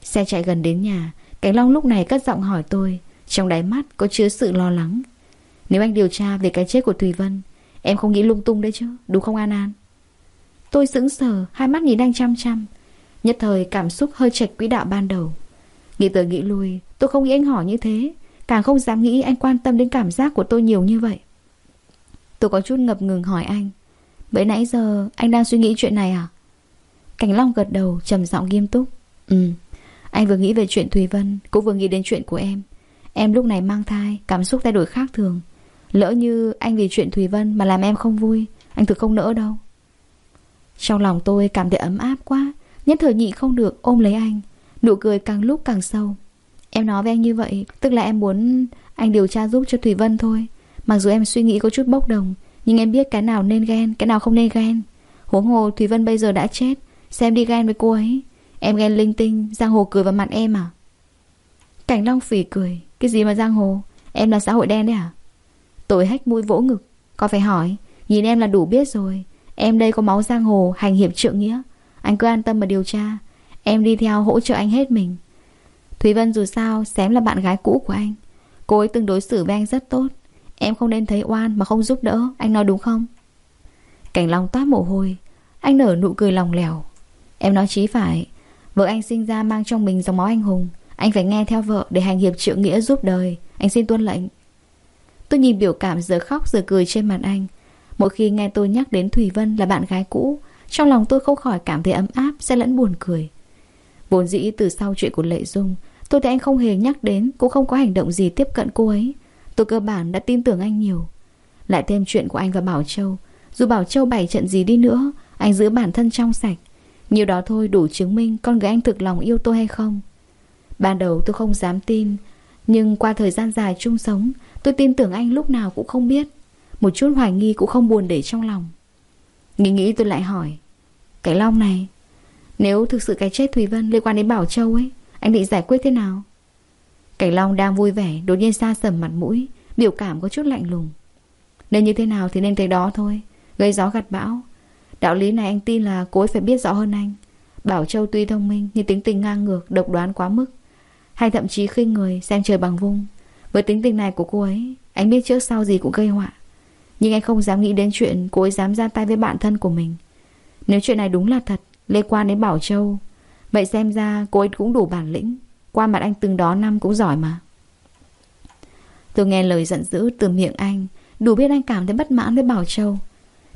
Xe chạy gần đến nhà. Cái Long lúc này cất giọng hỏi tôi. Trong đáy mắt có chứa sự lo lắng. Nếu anh điều tra về cái chết của Thùy Vân, Em không nghĩ lung tung đấy chứ, Đúng không An An? Tôi sững sờ, Hai mắt nhìn anh chăm chăm. Nhất thời cảm xúc hơi chệch quỹ đạo ban đầu. Nghĩ tới nghĩ lui, Tôi không nghĩ anh hỏi như thế. Càng không dám nghĩ anh quan tâm đến cảm giác của tôi nhiều như vậy. Tôi có chút ngập ngừng hỏi anh, bấy nãy giờ anh đang suy nghĩ chuyện này à? Cảnh Long gật đầu, trầm giọng nghiêm túc Ừ Anh vừa nghĩ về chuyện Thùy Vân, Cũng vừa nghĩ đến chuyện của em. Em lúc này mang thai, Cảm xúc thay đổi khác thường. Lỡ như anh vì chuyện Thùy Vân mà làm em không vui, Anh thực không nỡ đâu. Trong lòng tôi cảm thấy ấm áp quá, Nhất thời nhị không được ôm lấy anh. Nụ cười càng lúc càng sâu. Em nói với anh như vậy, Tức là em muốn anh điều tra giúp cho thủy Vân thôi. Mặc dù em suy nghĩ có chút bốc đồng, Nhưng em biết cái nào nên ghen, Cái nào không nên ghen. Huống hồ thủy Vân bây giờ đã chết, Xem đi ghen với cô ấy. Em ghen linh tinh, Giang Hồ cười vào mặt em à? Cảnh Long phỉ cười, Cái gì mà Giang Hồ? Em là xã hội đen đấy à? Tôi hách mũi vỗ ngực, Có phải hỏi, Nhìn em là đủ biết rồi. Em đây có máu Giang Hồ, Hành hiệp trượng nghĩa. Anh cứ an tâm mà điều tra. Em đi theo hỗ trợ anh hết mình. Thúy Vân dù sao Xém là bạn gái cũ của anh. Cô ấy từng đối xử với anh rất tốt. Em không nên thấy oan mà không giúp đỡ. Anh nói đúng không? Cảnh Long toát mồ hôi. Anh nở nụ cười lòng lẻo. Em nói chí phải. Vợ anh sinh ra mang trong mình dòng máu anh hùng. Anh phải nghe theo vợ để hành hiệp trượng nghĩa giúp đời. Anh xin tuân lệnh. Tôi nhìn biểu cảm giờ khóc giờ cười trên mặt anh. Mỗi khi nghe tôi nhắc đến Thùy Vân là bạn gái cũ, Trong lòng tôi không khỏi cảm thấy ấm áp Sẽ lẫn buồn cười. Vốn dĩ từ sau chuyện của Lệ Dung, Tôi thấy anh không hề nhắc đến, Cũng không có hành động gì tiếp cận cô ấy. Tôi cơ bản đã tin tưởng anh nhiều. Lại thêm chuyện của anh và Bảo Châu. Dù Bảo Châu bày trận gì đi nữa, Anh giữ bản thân trong sạch. Nhiều đó thôi đủ chứng minh con gái anh thực lòng yêu tôi hay không. Ban đầu tôi không dám tin, Nhưng qua thời gian dài chung sống, Tôi tin tưởng anh lúc nào cũng không biết. Một chút hoài nghi cũng không buồn để trong lòng. Nghĩ nghĩ tôi lại hỏi, Cái Long này, Nếu thực sự cái chết Thùy Vân liên quan đến Bảo Châu ấy, Anh định giải quyết thế nào? Cảnh Long đang vui vẻ, Đột nhiên xa sầm mặt mũi, Biểu cảm có chút lạnh lùng. Nên như thế nào thì nên cái đó thôi, Gây gió gặt bão. Đạo lý này anh tin là cô ấy phải biết rõ hơn anh. Bảo Châu tuy thông minh Nhưng tính tình ngang ngược, Độc đoán quá mức. Hay thậm chí khinh người, Xem trời bằng vung. Với tính tình này của cô ấy, Anh biết trước sau gì cũng gây họa. Nhưng anh không dám nghĩ đến chuyện Cô ấy dám ra tay với bạn thân của mình. Nếu chuyện này đúng là thật, Liên quan đến Bảo Châu, Vậy xem ra cô ấy cũng đủ bản lĩnh. Qua mặt anh từng đó năm cũng giỏi mà. Tôi nghe lời giận dữ từ miệng anh, Đủ biết anh cảm thấy bất mãn với Bảo Châu.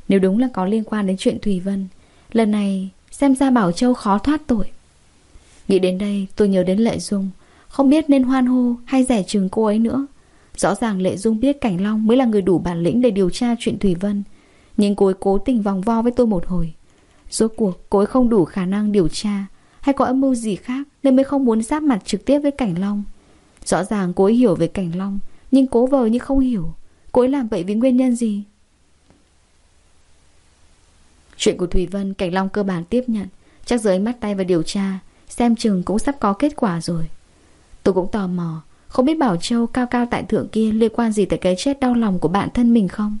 Nếu đúng là có liên quan đến chuyện Thùy Vân, Lần này xem ra Bảo Châu khó thoát tội. Nghĩ đến đây, tôi nhớ đến Lệ Dung, Không biết nên hoan hô hay rẻ chừng cô ấy nữa. Rõ ràng Lệ Dung biết Cảnh Long mới là người đủ bản lĩnh để điều tra chuyện thủy Vân. Nhưng cô ấy cố tình vòng vo với tôi một hồi. Rốt cuộc, cô ấy không đủ khả năng điều tra. Hay có âm mưu gì khác Nên mới không muốn giáp mặt trực tiếp với Cảnh Long? Rõ ràng cô ấy hiểu về Cảnh Long, Nhưng cố vờ như không hiểu. Cô ấy làm vậy vì nguyên nhân gì? Chuyện của Thùy Vân, Cảnh Long cơ bản tiếp nhận. Chắc giờ anh bắt tay vào điều tra, Xem chừng cũng sắp có kết quả rồi. Tôi cũng tò mò không biết Bảo Châu cao cao tại thượng kia Liên quan gì tới cái chết đau lòng của bạn thân mình không?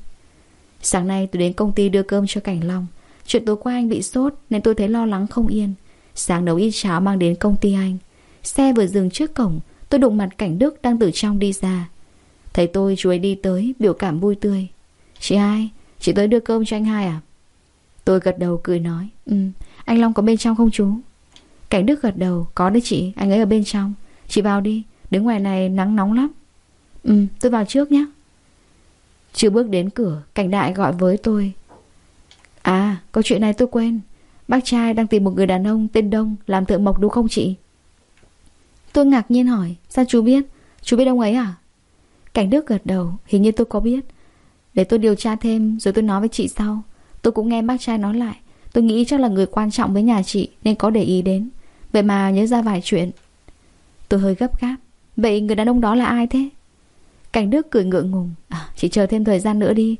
Sáng nay tôi đến công ty đưa cơm cho Cảnh Long. Chuyện tối qua anh bị sốt Nên tôi thấy lo lắng không yên. Sáng nấu ít cháo mang đến công ty anh. Xe vừa dừng trước cổng, Tôi đụng mặt Cảnh Đức đang từ trong đi ra. Thấy tôi chú ấy đi tới, Biểu cảm vui tươi. Chị hai, Chị tới đưa cơm cho anh hai à? Tôi gật đầu cười nói Ừ anh Long có bên trong không chú? Cảnh Đức gật đầu, Có đấy chị, Anh ấy ở bên trong. Chị vào đi đến ngoài này nắng nóng lắm. Ừ tôi vào trước nhé. Chưa bước đến cửa, Cảnh Đại gọi với tôi. À có chuyện này tôi quên. Bác trai đang tìm một người đàn ông tên Đông Làm thợ mộc đúng không chị? Tôi ngạc nhiên hỏi, Sao chú biết? Chú biết ông ấy à? Cảnh Đức gật đầu, Hình như tôi có biết. Để tôi điều tra thêm Rồi tôi nói với chị sau. Tôi cũng nghe bác trai nói lại. Tôi nghĩ chắc là người quan trọng với nhà chị Nên có để ý đến. Vậy mà nhớ ra vài chuyện. Tôi hơi gấp gáp. Vậy người đàn ông đó là ai thế? Cảnh Đức cười ngượng ngùng. À, Chị chờ thêm thời gian nữa đi.